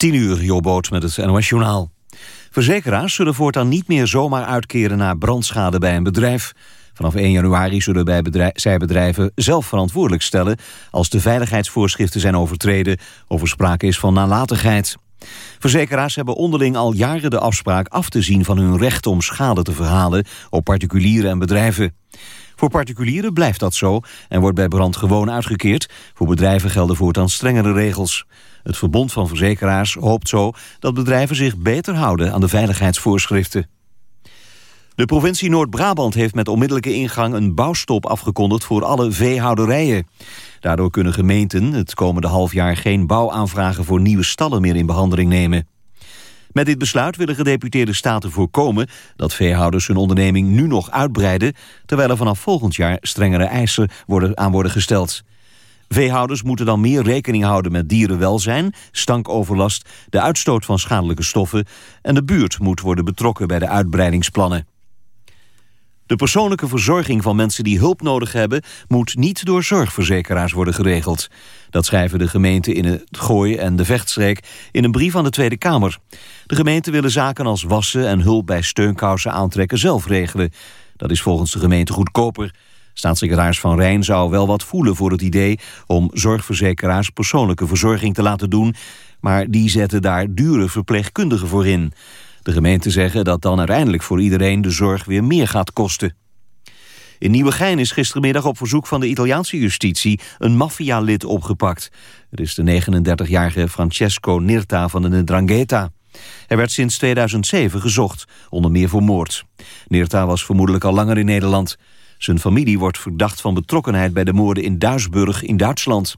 10 uur, Jobboot met het NOS Journaal. Verzekeraars zullen voortaan niet meer zomaar uitkeren naar brandschade bij een bedrijf. Vanaf 1 januari zullen zij bedrijven zelf verantwoordelijk stellen... als de veiligheidsvoorschriften zijn overtreden of er sprake is van nalatigheid. Verzekeraars hebben onderling al jaren de afspraak af te zien van hun recht om schade te verhalen op particulieren en bedrijven. Voor particulieren blijft dat zo en wordt bij brand gewoon uitgekeerd. Voor bedrijven gelden voortaan strengere regels. Het Verbond van Verzekeraars hoopt zo dat bedrijven zich beter houden aan de veiligheidsvoorschriften. De provincie Noord-Brabant heeft met onmiddellijke ingang een bouwstop afgekondigd voor alle veehouderijen. Daardoor kunnen gemeenten het komende half jaar geen bouwaanvragen voor nieuwe stallen meer in behandeling nemen. Met dit besluit willen gedeputeerde staten voorkomen dat veehouders hun onderneming nu nog uitbreiden, terwijl er vanaf volgend jaar strengere eisen worden, aan worden gesteld. Veehouders moeten dan meer rekening houden met dierenwelzijn, stankoverlast, de uitstoot van schadelijke stoffen en de buurt moet worden betrokken bij de uitbreidingsplannen. De persoonlijke verzorging van mensen die hulp nodig hebben... moet niet door zorgverzekeraars worden geregeld. Dat schrijven de gemeenten in het Gooi en de Vechtstreek... in een brief aan de Tweede Kamer. De gemeenten willen zaken als wassen en hulp bij steunkousen aantrekken zelf regelen. Dat is volgens de gemeente goedkoper. Staatssecretaris Van Rijn zou wel wat voelen voor het idee... om zorgverzekeraars persoonlijke verzorging te laten doen... maar die zetten daar dure verpleegkundigen voor in... De gemeenten zeggen dat dan uiteindelijk voor iedereen de zorg weer meer gaat kosten. In Nieuwegein is gistermiddag op verzoek van de Italiaanse justitie een maffialid opgepakt. Het is de 39-jarige Francesco Nirta van de Ndrangheta. Hij werd sinds 2007 gezocht, onder meer voor moord. Nirta was vermoedelijk al langer in Nederland. Zijn familie wordt verdacht van betrokkenheid bij de moorden in Duisburg in Duitsland.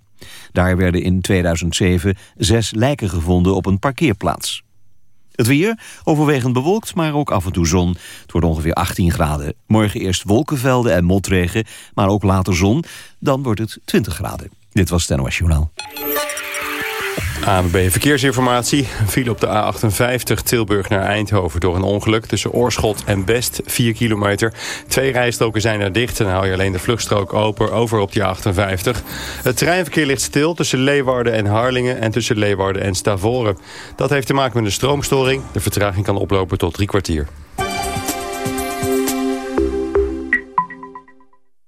Daar werden in 2007 zes lijken gevonden op een parkeerplaats. Het weer, overwegend bewolkt, maar ook af en toe zon. Het wordt ongeveer 18 graden. Morgen eerst wolkenvelden en motregen, maar ook later zon. Dan wordt het 20 graden. Dit was het NOS. ANWB Verkeersinformatie. Viel op de A58 Tilburg naar Eindhoven door een ongeluk... tussen Oorschot en Best, 4 kilometer. Twee rijstroken zijn er dicht en dan hou je alleen de vluchtstrook open over op die 58. Het treinverkeer ligt stil tussen Leeuwarden en Harlingen... en tussen Leeuwarden en Stavoren. Dat heeft te maken met een stroomstoring. De vertraging kan oplopen tot drie kwartier.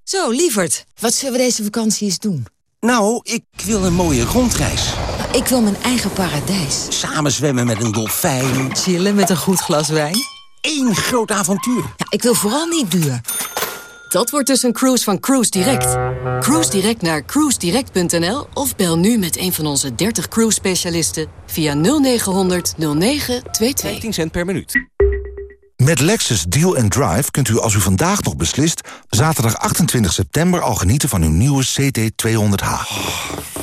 Zo, lieverd, wat zullen we deze vakantie eens doen? Nou, ik wil een mooie rondreis. Ik wil mijn eigen paradijs. Samen zwemmen met een dolfijn. Chillen met een goed glas wijn. Eén groot avontuur. Ja, ik wil vooral niet duur. Dat wordt dus een cruise van Cruise Direct. Cruise Direct naar cruisedirect.nl of bel nu met een van onze 30 cruise specialisten via 0900 0922. 15 cent per minuut. Met Lexus Deal and Drive kunt u als u vandaag nog beslist... zaterdag 28 september al genieten van uw nieuwe CT200H.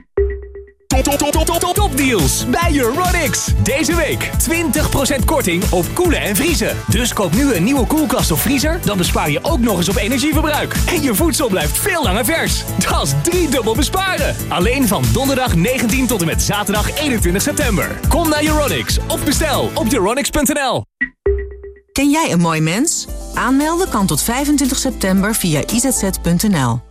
Top, top, top, top, top, topdeals bij Euronics. Deze week 20% korting op koelen en vriezen. Dus koop nu een nieuwe koelkast of vriezer, dan bespaar je ook nog eens op energieverbruik. En je voedsel blijft veel langer vers. Dat is driedubbel besparen. Alleen van donderdag 19 tot en met zaterdag 21 september. Kom naar Euronics of bestel op euronics.nl. Ken jij een mooi mens? Aanmelden kan tot 25 september via izz.nl.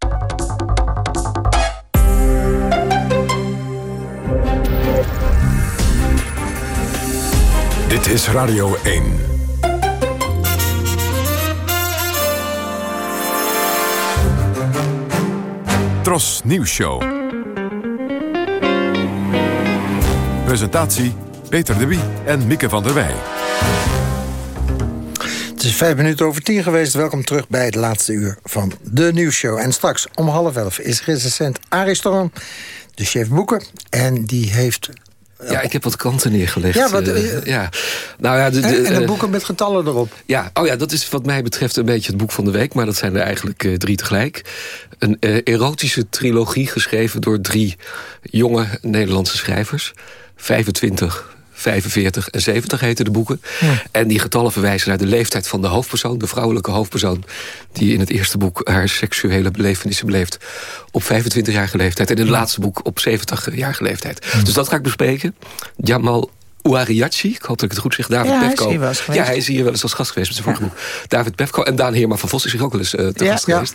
Is Radio 1. Tros Nieuws Show. Presentatie Peter de Wie en Mieke van der Wij. Het is vijf minuten over tien geweest. Welkom terug bij het laatste uur van de nieuwsshow. En straks om half elf is recensent Arie Storm, de chef boeken. En die heeft ja, ik heb wat kanten neergelegd. Ja, wat, uh, ja. Nou, ja, de, de, en, de uh, boeken met getallen erop. Ja, oh ja, dat is wat mij betreft een beetje het boek van de week. Maar dat zijn er eigenlijk uh, drie tegelijk. Een erotische trilogie geschreven door drie jonge Nederlandse schrijvers. 25, 45 en 70 heten de boeken. Ja. En die getallen verwijzen naar de leeftijd van de hoofdpersoon... de vrouwelijke hoofdpersoon... die in het eerste boek haar seksuele belevenissen beleeft... op 25-jarige leeftijd. En in het laatste boek op 70-jarige leeftijd. Ja. Dus dat ga ik bespreken. Jamal Ouariachi, ik hoop dat ik het goed zeg. David ja. Hij is ja, hij is hier wel eens als gast geweest met zijn vorige boek. David Pefko en Daan Heerma van Vos is hier ook wel eens uh, te gast geweest.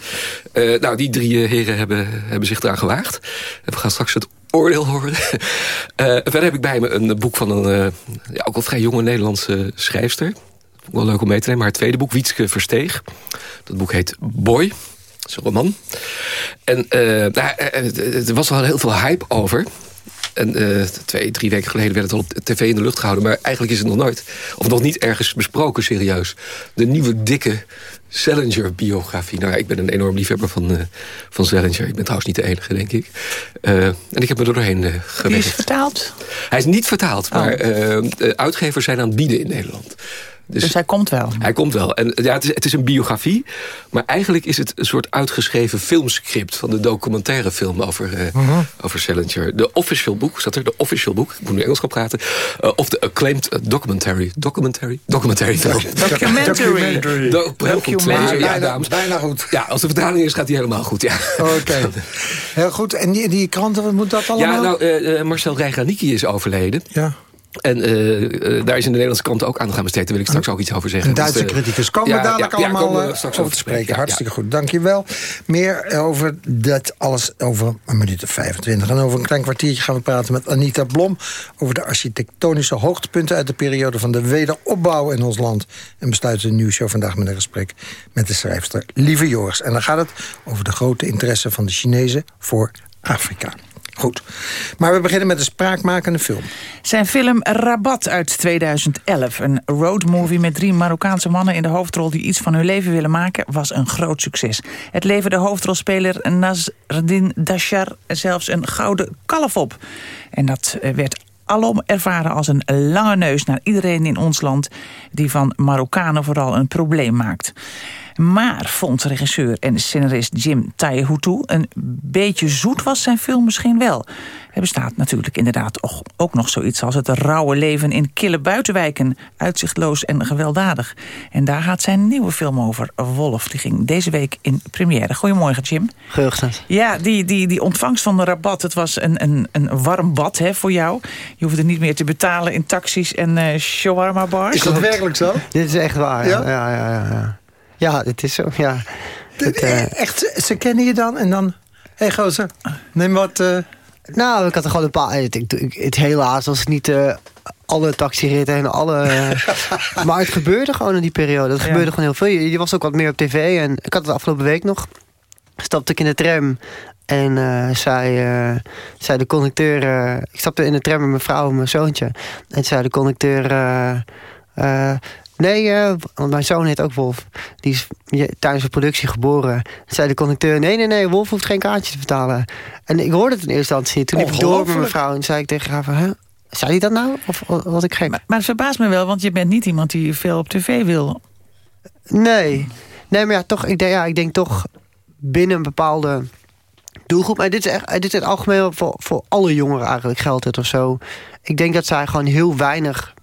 Uh, nou, die drie uh, heren hebben, hebben zich daar gewaagd. En we gaan straks het oordeel horen. verder heb ik bij me een boek van een ja, ook wel vrij jonge Nederlandse schrijfster. Wel leuk om mee te nemen. Het tweede boek, Wietske Versteeg. Dat boek heet Boy. Dat is een roman. En nou, er was al heel veel hype over. En uh, twee, drie weken geleden werd het al op tv in de lucht gehouden. Maar eigenlijk is het nog nooit, of nog niet ergens besproken serieus. De nieuwe dikke Salinger-biografie. Nou ja, ik ben een enorm liefhebber van, uh, van Salinger. Ik ben trouwens niet de enige, denk ik. Uh, en ik heb me er doorheen uh, gewerkt. Die is vertaald? Hij is niet vertaald, oh. maar uitgevers zijn aan het bieden in Nederland. Dus, dus, hij komt wel? Hij komt wel. En ja, het is, het is een biografie. Maar eigenlijk is het een soort uitgeschreven filmscript... van de documentaire film over, uh, uh over Salinger. De official boek, staat er? De official boek. Ik moet nu Engels gaan praten. Uh, of de acclaimed documentary. Documentary? Documentary film. Documentary. Do documentary. Ja, dames. Bijna goed. Ja, als de vertaling is, gaat die helemaal goed. Ja. Oké. Okay. Heel goed. En die, die kranten, wat moet dat allemaal? Ja, nou, Marcel Reganiki is overleden. Ja. En uh, uh, daar is in de Nederlandse kant ook aan gaan besteed. Daar wil ik straks ook iets over zeggen. Een Duitse dus, uh, criticus. Komen ja, we dadelijk ja, allemaal ja, we straks over te spreken. Hartstikke goed. Dank je wel. Meer over dat alles over een minuut of 25. En over een klein kwartiertje gaan we praten met Anita Blom... over de architectonische hoogtepunten uit de periode van de wederopbouw in ons land. En besluiten de nieuwsshow vandaag met een gesprek met de schrijfster Lieve Joris. En dan gaat het over de grote interesse van de Chinezen voor Afrika. Goed. Maar we beginnen met een spraakmakende film. Zijn film Rabat uit 2011. Een roadmovie met drie Marokkaanse mannen in de hoofdrol... die iets van hun leven willen maken, was een groot succes. Het leverde hoofdrolspeler Nasreddin Dashar zelfs een gouden kalf op. En dat werd alom ervaren als een lange neus naar iedereen in ons land... die van Marokkanen vooral een probleem maakt. Maar, vond regisseur en scenarist Jim Taihutu... een beetje zoet was zijn film misschien wel. Er bestaat natuurlijk inderdaad ook nog zoiets als het rauwe leven... in kille buitenwijken, uitzichtloos en gewelddadig. En daar gaat zijn nieuwe film over, Wolf. Die ging deze week in première. Goedemorgen, Jim. Goedendag. Ja, die, die, die ontvangst van de rabat, het was een, een, een warm bad hè, voor jou. Je hoefde niet meer te betalen in taxis en uh, shawarma bars. Is dat werkelijk zo? Dit is echt waar, ja. ja, ja, ja, ja. Ja, het is zo, ja. Het, uh... Echt, ze kennen je dan en dan... Hé hey, gozer, neem wat... Uh... Nou, ik had er gewoon een paar... Het, het helaas was niet uh, alle taxiritten en alle... maar het gebeurde gewoon in die periode. Het gebeurde gewoon heel veel. Je, je, was ook wat meer op tv. En ik had het afgelopen week nog. Stapte ik in de tram. En uh, zei, uh, zei de conducteur... Ik stapte in de tram met mijn vrouw en mijn zoontje. En zei de conducteur... Nee, uh, want mijn zoon heet ook Wolf. Die is tijdens de productie geboren. Zei de conducteur, nee, nee, nee, Wolf hoeft geen kaartje te betalen. En ik hoorde het in eerste instantie. Toen liep ik door met mijn vrouw en zei ik tegen haar van... Huh? Zei hij dat nou? Of wat ik gek? Maar, maar het verbaast me wel, want je bent niet iemand die veel op tv wil. Nee. Nee, maar ja, toch, ik, denk, ja, ik denk toch binnen een bepaalde doelgroep. Maar dit is echt, dit is het algemeen voor, voor alle jongeren eigenlijk geldt het of zo. Ik denk dat zij gewoon heel weinig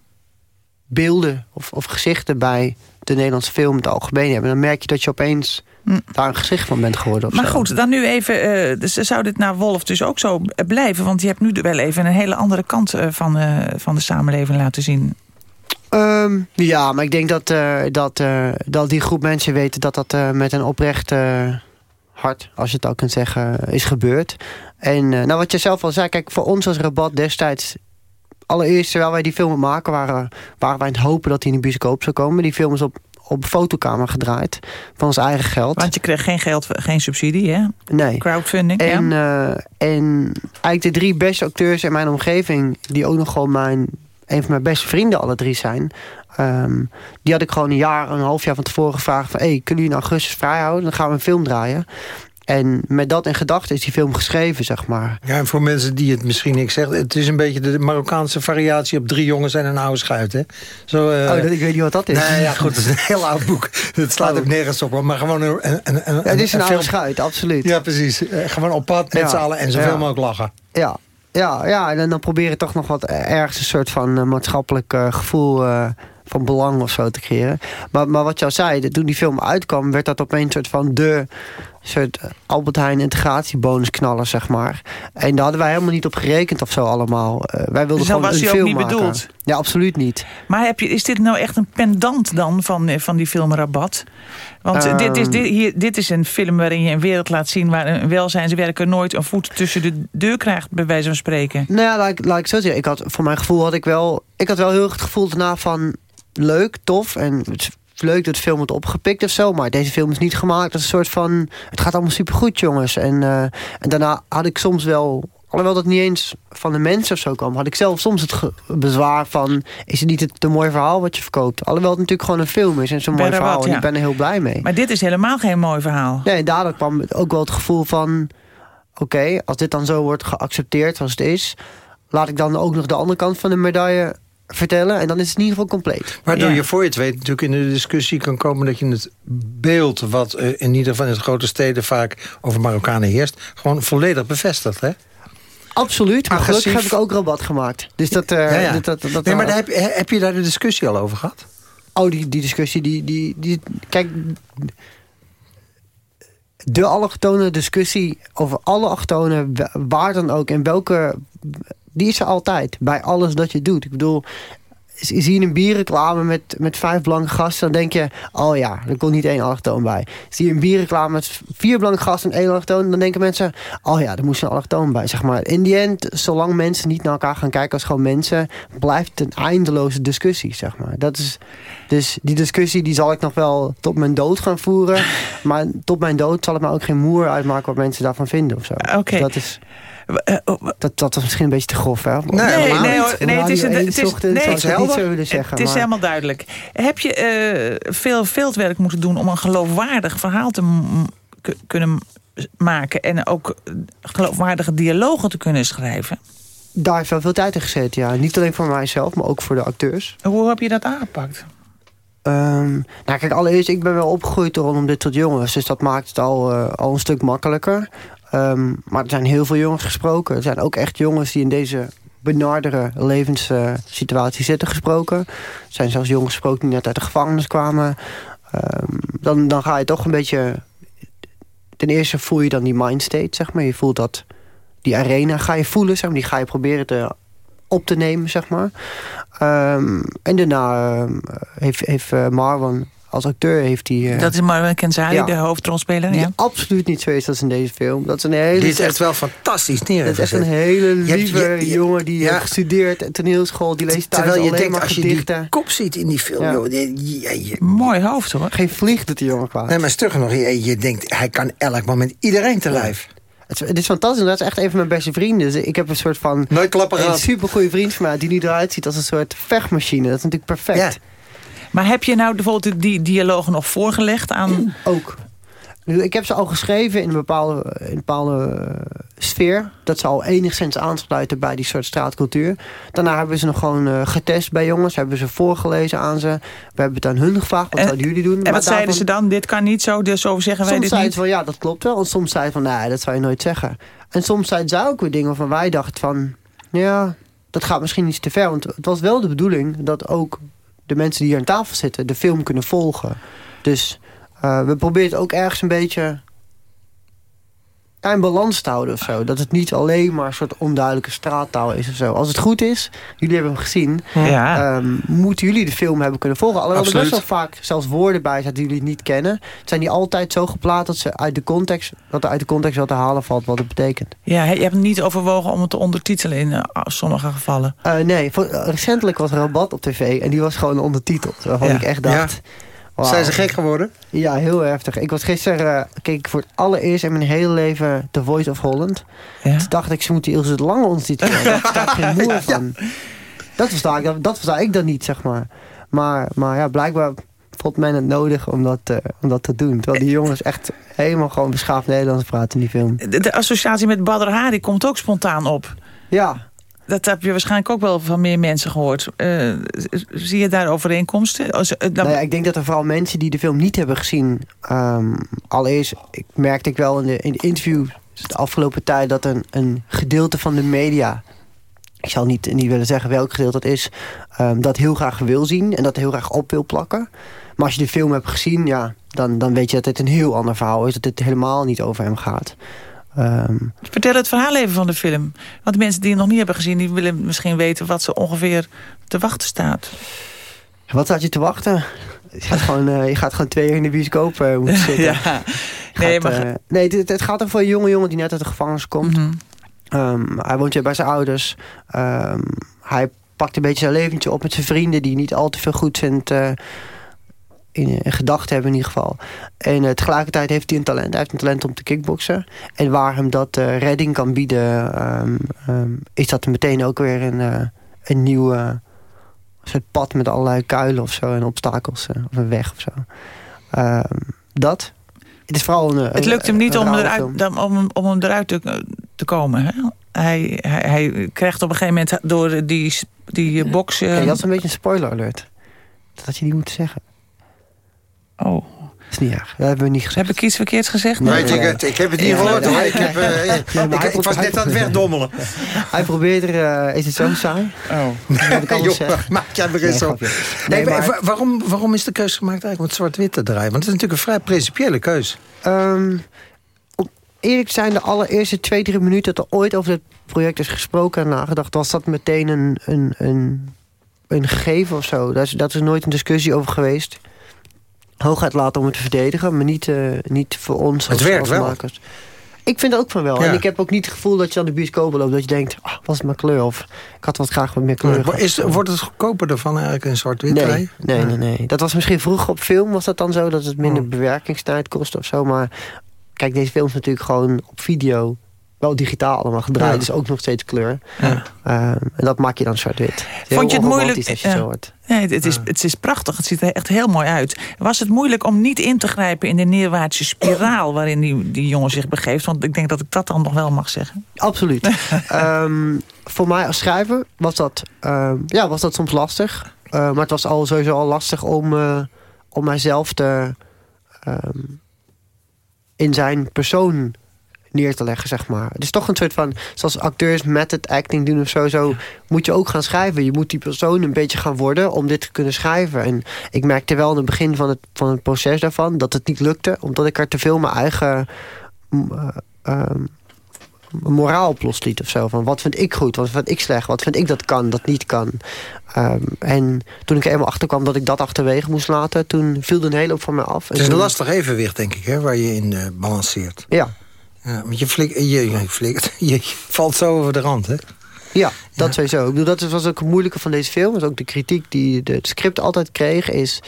beelden of, of gezichten bij de Nederlandse film het algemeen hebben. Dan merk je dat je opeens mm. daar een gezicht van bent geworden. Maar zo. goed, dan nu even, uh, dus zou dit naar Wolf dus ook zo blijven? Want je hebt nu wel even een hele andere kant uh, van, uh, van de samenleving laten zien. Um, ja, maar ik denk dat, dat, dat die groep mensen weten dat dat met een oprecht hart, als je het al kunt zeggen, is gebeurd. En nou, wat je zelf al zei, kijk, voor ons als Rabat destijds allereerst, terwijl wij die film aan maken waren... waren wij aan het hopen dat hij in de bioscoop zou komen. Die film is op, op fotokamer gedraaid. Van ons eigen geld. Want je kreeg geen geld, geen subsidie, hè? Nee. Crowdfunding, en, ja. eh, en eigenlijk de drie beste acteurs in mijn omgeving... die ook nog gewoon mijn, een van mijn beste vrienden alle drie zijn... ehm, die had ik gewoon een jaar, een half jaar van tevoren gevraagd... van, hey, kunnen jullie in augustus vrij houden? Dan gaan we een film draaien. En met dat in gedachten is die film geschreven, zeg maar. Ja, en voor mensen die het misschien niks zeggen... het is een beetje de Marokkaanse variatie op drie jongens en een oude schuit, hè? Zo, eh, oh, dat, ik weet niet wat dat is. Nee, ja, goed, het is een heel oud boek. Het slaat Oh. ook nergens op, maar gewoon een... een, een, een Ja, het is een, oude schuit, absoluut. Ja, precies. Eh, Gewoon op pad met Ja. z'n allen en zoveel Ja. mogelijk lachen. Ja, ja, ja en dan- je toch nog wat ergens een soort van eh, maatschappelijk gevoel van belang of zo te creëren. Maar, maar wat je al zei, dat toen die film uitkwam, werd dat opeens een soort van de soort Albert Heijn integratiebonusknaller, zeg maar. En daar hadden wij helemaal niet op gerekend of zo allemaal. Eh, wij wilden Dus gewoon was een film niet maken. bedoeld? Ja, absoluut niet. Maar heb je, is dit nou echt een pendant dan van, eh, van die film Rabat? Want eh, Ehm. dit, is, dit, hier, dit is een film waarin je een wereld laat zien... waar een welzijnswerker nooit een voet tussen de deur krijgt... bij wijze van spreken. Nou ja, laat ik, laat ik zo zeggen. Ik had, voor mijn gevoel had ik wel... Ik had wel heel erg het gevoel daarna van... Leuk, tof. En leuk dat de film wordt opgepikt of zo. Maar deze film is niet gemaakt als een soort van... Het gaat allemaal supergoed, jongens. En, eh, en daarna had ik soms wel... Alhoewel dat niet eens van de mensen of zo kwam... had ik zelf soms het bezwaar van... Is het niet het te mooi verhaal wat je verkoopt? Alhoewel het natuurlijk gewoon een film is en zo'n mooi verhaal. En ja. ik ben er heel blij mee. Maar dit is helemaal geen mooi verhaal. Nee, daardoor kwam ook wel het gevoel van... Oké, als dit dan zo wordt geaccepteerd zoals het is... laat ik dan ook nog de andere kant van de medaille vertellen. En dan is het in ieder geval compleet. Waardoor Ja. je voor je het weet natuurlijk in de discussie kan komen... dat je het beeld wat eh, in ieder geval in de grote steden vaak over Marokkanen heerst... gewoon volledig bevestigt, hè? Absoluut, maar Agressief. gelukkig heb ik ook rabat gemaakt. Dus dat... eh, Ja, ja. dat, dat, dat nee, maar daar heb, je- heb je daar de discussie al over gehad? Oh, die, die discussie, die, die, die... Kijk, de allochtone discussie over alle allochtonen... wa- waar dan ook, en welke... Die is er altijd, bij alles dat je doet. Ik bedoel, zie je een bierreclame met, met vijf blanke gasten... dan denk je, oh ja, er komt niet één allochtoon bij. Zie je een bierreclame met vier blanke gasten en één allochtoon... dan denken mensen, oh ja, er moest een allochtoon bij. Zeg maar. In die end, zolang mensen niet naar elkaar gaan kijken als gewoon mensen... blijft het een eindeloze discussie, zeg maar. Dat is, dus die discussie die zal ik nog wel tot mijn dood gaan voeren. maar tot mijn dood zal het me ook geen moer uitmaken... wat mensen daarvan vinden of zo. Oké. Dus dat is... Dat, dat was misschien een beetje te grof, hè? Nee, nee, hoor, nee, het is, Radio het 1 is, nee, het niet zo willen zeggen. het is maar- helemaal duidelijk. Heb je eh, veel veldwerk moeten doen om een geloofwaardig verhaal te kunnen maken... en ook geloofwaardige dialogen te kunnen schrijven? Daar heeft wel veel tijd in gezeten, ja. Niet alleen voor mijzelf, maar ook voor de acteurs. Hoe heb je dat aangepakt? Ehm, nou, kijk, allereerst, ik ben wel opgegroeid rondom dit soort jongens. Dus dat maakt het al, eh, al een stuk makkelijker. Ehm, maar er zijn heel veel jongens gesproken. Er zijn ook echt jongens die in deze benardere levenssituatie zitten gesproken. Er zijn zelfs jongens gesproken die net uit de gevangenis kwamen. Ehm, dan, dan ga je toch een beetje... Ten eerste voel je dan die mindstate, zeg maar. Je voelt dat... Die arena ga je voelen, zeg maar. Die ga je proberen te op te nemen, zeg maar. Ehm, en daarna heeft, heeft eh, Marwan als acteur... Heeft hij, eh, Dat is Marwan Kenzari, Ja. de hoofdrolspeler. die Ja. absoluut niet zo is als in deze film. Dat is een hele... Dit is echt wel fantastisch neer. Dat is echt een hele Je hebt- lieve je- je- jongen die ja. heeft gestudeerd, toneelschool, die leest thuis Terwijl je alleen denkt, maar als je die gedichten. kop ziet in die film... Ja. Joh, je, je- je- Mooi hoofd hoor. Geen vlieg doet die jongen kwaad. nee, maar stugger nog, je, je denkt, hij kan elk moment iedereen te lijf. Het, is, het is fantastisch. Dat is echt een van mijn beste vrienden. Dus ik heb een soort van... Nooit klappen Een gehad. supergoeie vriend van mij die nu eruit ziet als een soort vechtmachine. Dat is natuurlijk perfect. Maar heb je nou bijvoorbeeld die dialogen nog voorgelegd aan... Ook. Nu, Ik heb ze al geschreven in een bepaalde, in een bepaalde eh, sfeer. Dat ze al enigszins aansluiten bij die soort straatcultuur. Daarna hebben we ze nog gewoon eh, getest bij jongens. Hebben ze voorgelezen aan ze. We hebben het aan hun gevraagd. Wat En- zouden jullie doen? En Maar wat zeiden ze dan? Dit kan niet zo, dus zo zeggen wij Soms dit zeiden niet. ze van ja, dat klopt wel. En soms zeiden ze van nee, dat zou je nooit zeggen. En soms zeiden ze ook weer dingen waarvan wij dachten van... ja, dat gaat misschien iets te ver. Want het was wel de bedoeling dat ook de mensen die hier aan tafel zitten... de film kunnen volgen. Dus eh, we proberen het ook ergens een beetje... ja, in balans te houden of zo. Dat het niet alleen maar een soort onduidelijke straattaal is of zo. Als het goed is, jullie hebben hem gezien... Ja. ehm, moeten jullie de film hebben kunnen volgen. Alhoewel er best wel vaak zelfs woorden bij zijn die jullie niet kennen. Zijn die altijd zo geplaatst dat, ze uit de context, dat er uit de context wat te halen valt wat het betekent? Ja, je hebt niet overwogen om het te ondertitelen in eh, sommige gevallen. Eh, nee, voor- recentelijk was er een bad op tv en die was gewoon ondertiteld. Waarvan Ja. ik echt dacht... Zijn ze gek geworden? Ja, heel heftig. Ik was gisteren, eh, keek ik voor het allereerst in mijn hele leven The Voice of Holland. Ja. Toen dacht ik, ze moeten Ilse de Lange ondertitelen. Daar versta ik geen moer van. Dat versta, ik, dat versta ik dan niet, zeg maar. Maar, maar ja, blijkbaar vond men het nodig om dat, eh, om dat te doen. Terwijl die jongens echt helemaal gewoon beschaafd Nederlands praten in die film. De, de associatie met Badr Hari komt ook spontaan op. Ja. Dat heb je waarschijnlijk ook wel van meer mensen gehoord. Eh, zie je daar overeenkomsten? Als, eh, Nou ik denk dat er vooral mensen die de film niet hebben gezien... ehm, allereerst ik, merkte ik wel in de, in de interviews de afgelopen tijd... dat een, een gedeelte van de media... ik zal niet, niet willen zeggen welk gedeelte dat is... ehm, dat heel graag wil zien en dat heel graag op wil plakken. Maar als je de film hebt gezien, ja, dan, dan weet je dat het een heel ander verhaal is. Dat het helemaal niet over hem gaat. Ehm, Vertel het verhaal even van de film. Want de mensen die het nog niet hebben gezien... die willen misschien weten wat ze ongeveer te wachten staat. wat staat je te wachten? Je gaat gewoon, je gaat gewoon twee uur in de bioscoop eh, moeten zitten. Ja. Nee, maar- eh, nee het, het gaat over een jonge jongen die net uit de gevangenis komt. Mhm. Ehm, hij woont weer bij zijn ouders. Ehm, hij pakt een beetje zijn leventje op met zijn vrienden... die niet al te veel goed vindt... eh, in, in gedachten hebben in ieder geval. En eh, tegelijkertijd heeft hij een talent. Hij heeft een talent om te kickboksen. En waar hem dat eh, redding kan bieden... ehm, ehm, is dat meteen ook weer een, eh, een nieuw eh, soort pad... met allerlei kuilen of zo en obstakels. eh, of een weg of zo. Ehm, dat. Het is vooral een... Het lukt hem niet om, eruit, om, om hem eruit te, te komen. Hè? Hij, hij, hij krijgt op een gegeven moment door die, die box... eh, Ja, dat is een beetje een spoiler alert. Dat had je niet moeten zeggen. Oh. Dat is niet erg. Dat hebben we niet gezegd. Heb ik iets verkeerds gezegd? Weet ik het? Ik heb het niet Ja, gehoord nee, hoor. nee. Ik, heb, eh, Nee, ik, ik was net aan het wegdommelen. Hij probeert er... eh, is het zo saai? Oh. Joh, zeg. maak jij er Nee, eens op. Nee, Nee, maar- waarom, waarom is de keuze gemaakt eigenlijk om het zwart-wit te draaien? Want het is natuurlijk een vrij principiële keuze. Ehm, eerlijk zijn, de allereerste twee, drie minuten... dat er ooit over dit project is gesproken en nagedacht... was dat meteen een, een, een, een gegeven of zo. Daar is, dat is nooit een discussie over geweest. Hooguit laten om het te verdedigen, maar niet, eh, niet voor ons Het als, werkt als wel. makers. Ik vind ook van wel. Ja. En ik heb ook niet het gevoel dat je aan de bioscoop loopt... dat je denkt, ah, was het maar kleur? Of ik had wat graag wat meer kleur. Is, wordt het goedkoper ervan eigenlijk een zwart-wit Nee, nee, nee, nee. Dat was misschien vroeger op film, was dat dan zo... dat het minder Oh. bewerkingstijd kost of zo. Maar kijk, deze film is natuurlijk gewoon op video... wel digitaal allemaal gedraaid, Ja. dus ook nog steeds kleur. Ja. Ehm, en dat maak je dan zwart-wit. Vond je het moeilijk? Als je Ja. zo hoort. Nee, het, is, het is prachtig. Het ziet er echt heel mooi uit. Was het moeilijk om niet in te grijpen in de neerwaartse spiraal... waarin die, die jongen zich begeeft? Want ik denk dat ik dat dan nog wel mag zeggen. Absoluut. Ehm, voor mij als schrijver was dat, ehm, ja, was dat soms lastig. Maar het was al sowieso al lastig om, eh, om mijzelf te, in zijn persoon neer te leggen, zeg maar. Het is toch een soort van, zoals acteurs method acting doen of zo, zo moet je ook gaan schrijven. Je moet die persoon een beetje gaan worden om dit te kunnen schrijven. En ik merkte wel in het begin van het, van het proces daarvan dat het niet lukte, omdat ik er te veel mijn eigen eh, ehm, moraal op losliet of zo. Van wat vind ik goed, wat vind ik slecht, wat vind ik dat kan, dat niet kan. Ehm, en toen ik er eenmaal achter kwam dat ik dat achterwege moest laten, toen viel er een hele hoop van mij af. Het is een toen- lastig evenwicht, denk ik, hè, waar je in eh, balanceert. Ja. Ja, want je, flik, je, je, flikkert- je valt zo over de rand, hè? Ja, dat sowieso. Ik bedoel, dat was ook het moeilijke van deze film. Dus ook de kritiek die de, het script altijd kreeg is...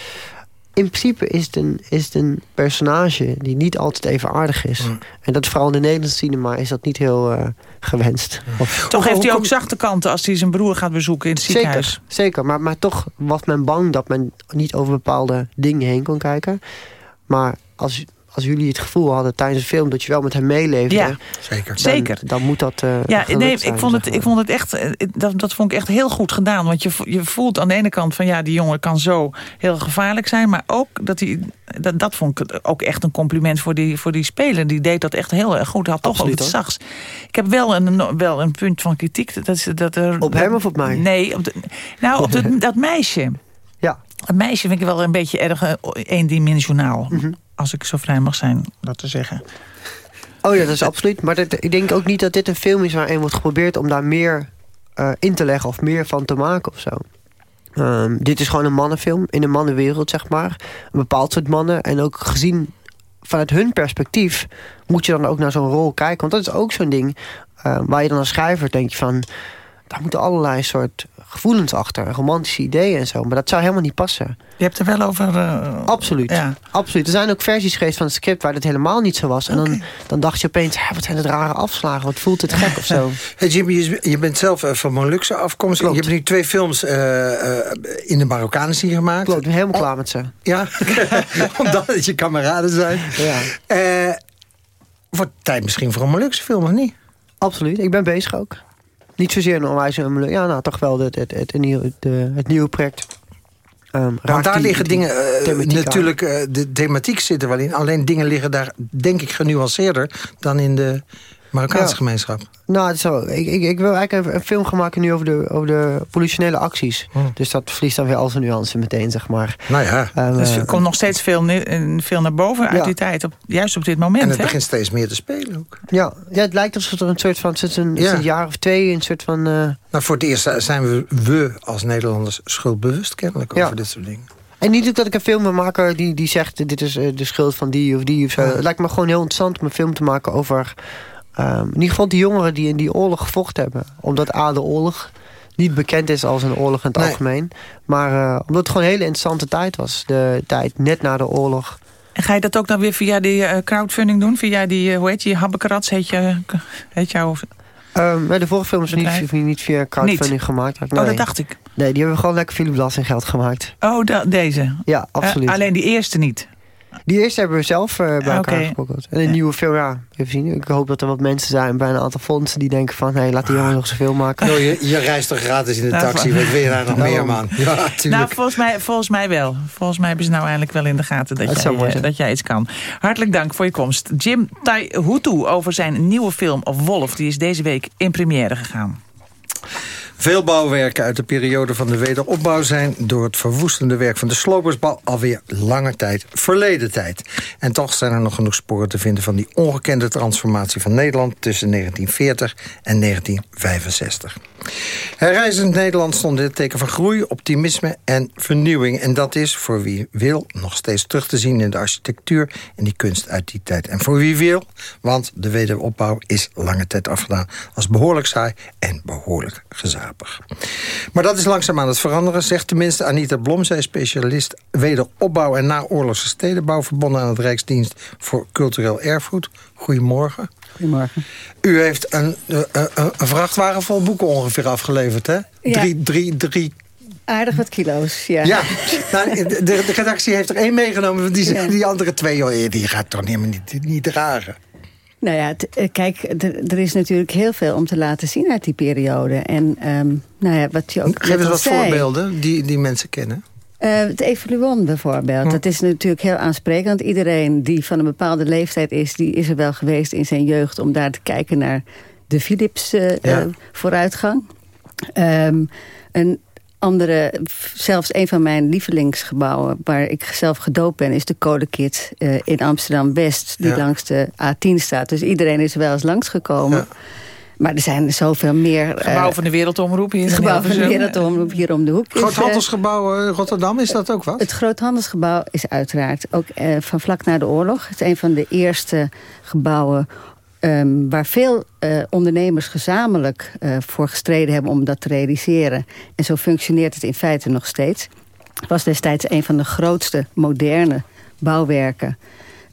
In principe is het, een, is het een personage die niet altijd even aardig is. En dat vooral in de Nederlandse cinema is dat niet heel eh, gewenst. Of- Toch heeft hij ook zachte kanten als hij zijn broer gaat bezoeken in het ziekenhuis. Zeker, zeker. Maar, maar toch was men bang dat men niet over bepaalde dingen heen kon kijken. Maar als, als jullie het gevoel hadden tijdens de film dat je wel met hem meeleefde... Ja, zeker. Dan, Zeker. dan moet dat eh, Ja, nee, zijn, ik vond, het, zeg ik vond het echt, eh, dat, dat vond ik echt heel goed gedaan. Want je, je voelt aan de ene kant van ja, die jongen kan zo heel gevaarlijk zijn. Maar ook dat hij, dat, dat vond ik ook echt een compliment voor die, voor die speler. Die deed dat echt heel erg goed. Had toch Absoluut, iets hoor. zachts. Ik heb wel een, wel een punt van kritiek. Dat, is dat er, Op hem of op mij? Nee, op de, nou op de, dat meisje. Ja. Dat meisje vind ik wel een beetje erg eh, eendimensionaal. Mhm. Als ik zo vrij mag zijn, dat te zeggen. Oh ja, dat is absoluut. Maar dit- ik denk ook niet dat dit een film is waarin wordt geprobeerd om daar meer eh, in te leggen of meer van te maken of zo. Ehm, dit is gewoon een mannenfilm in een mannenwereld, zeg maar. Een bepaald soort mannen. En ook gezien vanuit hun perspectief moet je dan ook naar zo'n rol kijken. Want dat is ook zo'n ding eh, waar je dan als schrijver denk je van... daar moeten allerlei soort gevoelens achter, romantische ideeën en zo. Maar dat zou helemaal niet passen. Je hebt er wel over... eh, Absoluut. Ja. Absoluut. Er zijn ook versies geweest van het script waar dit helemaal niet zo was. En dan, dan dacht je opeens, "Ah, wat zijn het rare afslagen. Wat voelt het gek of zo. Hey Jimmy, je, bent zelf eh, van Molukse afkomst. Je hebt nu twee films eh, in de Marokkanen zien gemaakt. Klopt, ik ben helemaal klaar met ze. Ja, omdat het je kameraden zijn. Ja. Wordt tijd misschien voor een Molukse film, of niet? Absoluut, ik ben bezig ook. Niet zozeer een onwijs Ja, nou, toch wel het, het, het, het, nieuwe, de- het nieuwe project. Ehm, Want daar die- liggen die dingen, eh, natuurlijk, eh, de thematiek zit er wel in. Alleen dingen liggen daar, denk ik, genuanceerder dan in de Marokkaanse Ja. gemeenschap. Nou, het is zo. Ik, ik, ik wil eigenlijk een, film gaan maken nu over de, over de politionele acties. Hm. Dus dat verliest dan weer al zijn nuance meteen, zeg maar. Nou ja. Ehm, Dus eh, er komt nog steeds veel, eh, veel naar boven uit Ja. die tijd. Op, juist op dit moment. En het hè? begint steeds meer te spelen ook. ja, ja, het lijkt alsof er een soort van, sinds een, Ja. een jaar of twee, een soort van... eh, Nou, voor het eerst zijn we, we als Nederlanders schuldbewust kennelijk Ja. over dit soort dingen. En niet ook dat ik een film wil maken die, die zegt... dit is eh, de schuld van die of die of zo. Ja. Het lijkt me gewoon heel interessant om een film te maken over... ehm, in ieder geval die jongeren die in die oorlog gevochten hebben. Omdat A, de oorlog niet bekend is als een oorlog in het Nee. algemeen. Maar eh, omdat het gewoon een hele interessante tijd was. De tijd net na de oorlog. En ga je dat ook dan weer via die eh, crowdfunding doen? Via die, eh, hoe heet je, Habbekrats heet, je, heet jouw... Maar de vorige film is niet, niet via crowdfunding Niet? gemaakt. Oh, Nee. dat dacht ik. Nee, die hebben we gewoon lekker via belastinggeld gemaakt. Oh, deze? Ja, absoluut. Alleen die eerste niet? Die eerste hebben we zelf eh, bij elkaar gesprokkeld. En een nieuwe film, ja, even zien. Ik hoop dat er wat mensen zijn bij een aantal fondsen die denken van... hé, hey, laat die jongen nog zoveel maken. Je, je reist toch gratis in de Nou, taxi? Wat wil je daar nog meer, man? Ja, Nou, volgens mij, volgens mij wel. Volgens mij hebben ze nou eindelijk wel in de gaten dat, Dat jij, mooi eh, dat jij iets kan. Hartelijk dank voor je komst. Jim Tai Hutu over zijn nieuwe film Wolf. Die is deze week in première gegaan. Veel bouwwerken uit de periode van de wederopbouw zijn... door het verwoestende werk van de slopersbouw alweer lange tijd verleden tijd. En toch zijn er nog genoeg sporen te vinden van die ongekende transformatie van Nederland... tussen 1940 en 1965. Herreizend Nederland stond in het teken van groei, optimisme en vernieuwing. En dat is, voor wie wil, nog steeds terug te zien in de architectuur... en die kunst uit die tijd. En voor wie wil, want de wederopbouw is lange tijd afgedaan... als behoorlijk saai en behoorlijk gezapig. Maar dat is langzaam aan het veranderen, zegt tenminste Anita Blom. Zij is specialist wederopbouw en naoorlogse stedenbouw... verbonden aan het Rijksdienst voor Cultureel Erfgoed. Goedemorgen. Goedemorgen. U heeft een, eh, eh, een vrachtwagen vol boeken ongeveer afgeleverd, hè? Ja. Drie, drie, drie. Aardig wat kilo's, ja. Ja, nou, de, de redactie heeft er één meegenomen. want Die, Ja. die andere twee, joh, die gaat toch helemaal niet, niet dragen. Nou ja, eh, kijk, er is natuurlijk heel veel om te laten zien uit die periode. En ehm, nou ja, wat je ook Geef eens wat zei, voorbeelden die, die mensen kennen. eh, het Evoluon bijvoorbeeld, dat is natuurlijk heel aansprekend. Iedereen die van een bepaalde leeftijd is, die is er wel geweest in zijn jeugd... om daar te kijken naar de Philips eh, Ja. eh, vooruitgang. Ehm, een andere, zelfs een van mijn lievelingsgebouwen... waar ik zelf gedoopt ben, is de Kodekit eh in Amsterdam-West... die Ja. langs de A10 staat. Dus iedereen is er wel eens langsgekomen. Ja. Maar er zijn zoveel meer... eh, Gebouw van de Wereldomroep hier het gebouw van de. Wereldomroep hier om de hoek. is, Groot eh, handelsgebouw eh, Rotterdam, is dat ook wat? het Groothandelsgebouw is uiteraard ook eh, van vlak na de oorlog. Het is een van de eerste gebouwen ehm, waar veel eh, ondernemers gezamenlijk eh, voor gestreden hebben om dat te realiseren. En zo functioneert het in feite nog steeds. Was destijds een van de grootste moderne bouwwerken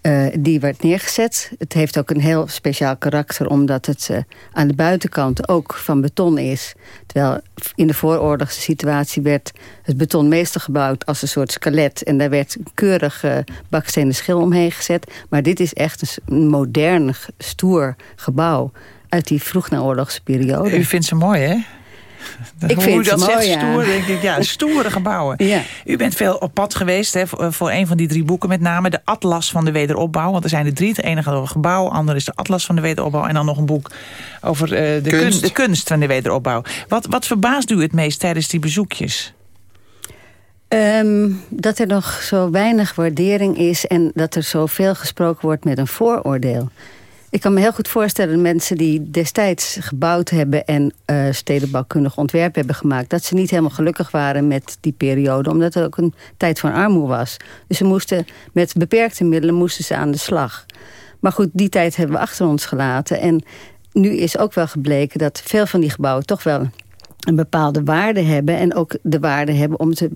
eh, die werd neergezet. Het heeft ook een heel speciaal karakter... omdat het eh, aan de buitenkant ook van beton is. Terwijl in de vooroorlogse situatie werd het beton meestal gebouwd... als een soort skelet. En daar werd keurig eh, bakstenen schil omheen gezet. Maar dit is echt een modern, stoer gebouw... uit die vroeg naoorlogse periode. U vindt ze mooi, hè? Ik Hoe vind u dat ze zegt, ja. stoer, denk ik. Ja, stoere gebouwen. Ja. U bent veel op pad geweest hè, voor, een van die drie boeken met name. De Atlas van de Wederopbouw. Want er zijn er drie. Het ene gaat over gebouw. ander is de Atlas van de Wederopbouw. En dan nog een boek over eh, de, Kunst. kunst. de kunst van de wederopbouw. Wat, wat verbaast u het meest tijdens die bezoekjes? Ehm, dat er nog zo weinig waardering is... en dat er zoveel gesproken wordt met een vooroordeel. Ik kan me heel goed voorstellen, mensen die destijds gebouwd hebben... en uh, stedenbouwkundig ontwerp hebben gemaakt... dat ze niet helemaal gelukkig waren met die periode... omdat er ook een tijd van armoede was. Dus ze moesten met beperkte middelen moesten ze aan de slag. Maar goed, die tijd hebben we achter ons gelaten. En nu is ook wel gebleken dat veel van die gebouwen... toch wel een bepaalde waarde hebben... en ook de waarde hebben om te,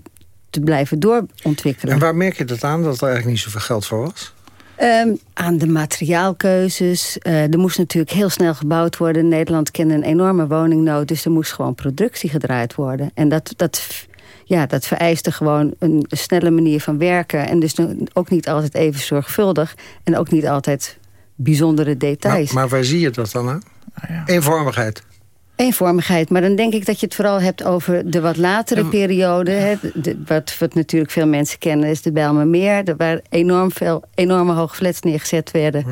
te blijven doorontwikkelen. En waar merk je dat aan, dat er eigenlijk niet zoveel geld voor was? Um, aan de materiaalkeuzes. Uh, er moest natuurlijk heel snel gebouwd worden. Nederland kende een enorme woningnood, dus er moest gewoon productie gedraaid worden. En dat, dat, ja, dat vereiste gewoon een snelle manier van werken. En dus ook niet altijd even zorgvuldig. En ook niet altijd bijzondere details. Maar, maar waar zie je dat dan aan? Nou ja. Eenvormigheid. Eenvormigheid, maar dan denk ik dat je het vooral hebt over de wat latere periode. Hè, de, wat, wat natuurlijk veel mensen kennen is de Bijlmermeer. Waar enorm veel, enorme hoge flats neergezet werden.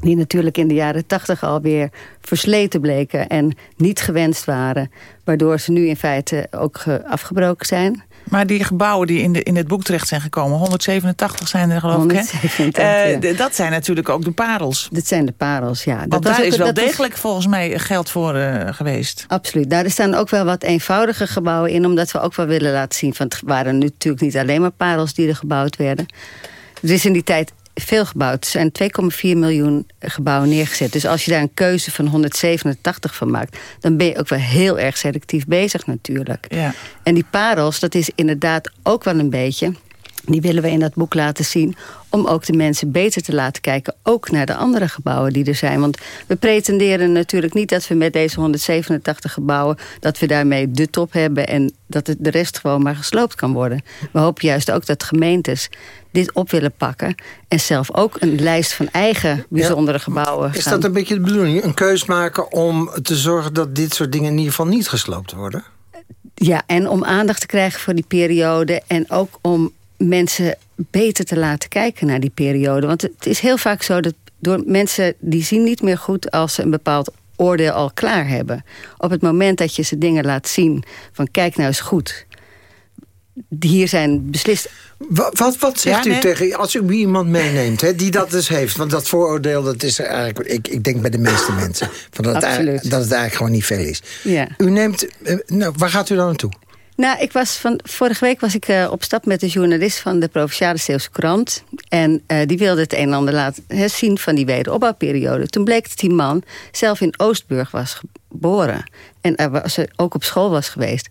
Die natuurlijk in de jaren tachtig alweer versleten bleken en niet gewenst waren. Waardoor ze nu in feite ook afgebroken zijn. Maar die gebouwen die in, de, in het boek terecht zijn gekomen... 187 zijn er geloof ik, uh, Dat zijn natuurlijk ook de parels. Dat zijn de parels, ja. Want dat daar ook, is wel degelijk volgens mij geld voor uh, geweest. Absoluut. Daar staan ook wel wat eenvoudige gebouwen in... omdat we ook wel willen laten zien... van het waren natuurlijk niet alleen maar parels die er gebouwd werden. Er is in die tijd veel gebouwd. Er zijn 2,4 miljoen gebouwen neergezet. Dus als je daar een keuze van 187 van maakt... dan ben je ook wel heel erg selectief bezig natuurlijk. Ja. En die parels, dat is inderdaad ook wel een beetje... die willen we in dat boek laten zien... om ook de mensen beter te laten kijken... ook naar de andere gebouwen die er zijn. Want we pretenderen natuurlijk niet dat we met deze 187 gebouwen... dat we daarmee de top hebben... en dat de rest gewoon maar gesloopt kan worden. We hopen juist ook dat gemeentes dit op willen pakken... en zelf ook een lijst van eigen bijzondere gebouwen Is dat een beetje de bedoeling? Een keus maken om te zorgen dat dit soort dingen in ieder geval niet gesloopt worden? Ja, en om aandacht te krijgen voor die periode... en ook om mensen beter te laten kijken naar die periode. Want het is heel vaak zo dat door mensen die zien niet meer goed... als ze een bepaald oordeel al klaar hebben. Op het moment dat je ze dingen laat zien van kijk nou eens goed hier zijn beslist... Wat, wat, wat zegt u tegen, als u iemand meeneemt hè, die dat dus heeft? Want dat vooroordeel, dat is er eigenlijk, ik, ik denk bij de meeste mensen... Van dat, het dat het eigenlijk gewoon niet veel is. Ja. U neemt, eh, nou, waar gaat u dan naartoe? Nou, ik was van, vorige week was ik uh, op stap met de journalist van de Provinciale Zeeuwse Krant. En uh, die wilde het een en ander laten he, zien van die wederopbouwperiode. Toen bleek dat die man zelf in Oostburg was geboren. En er was, ook op school was geweest.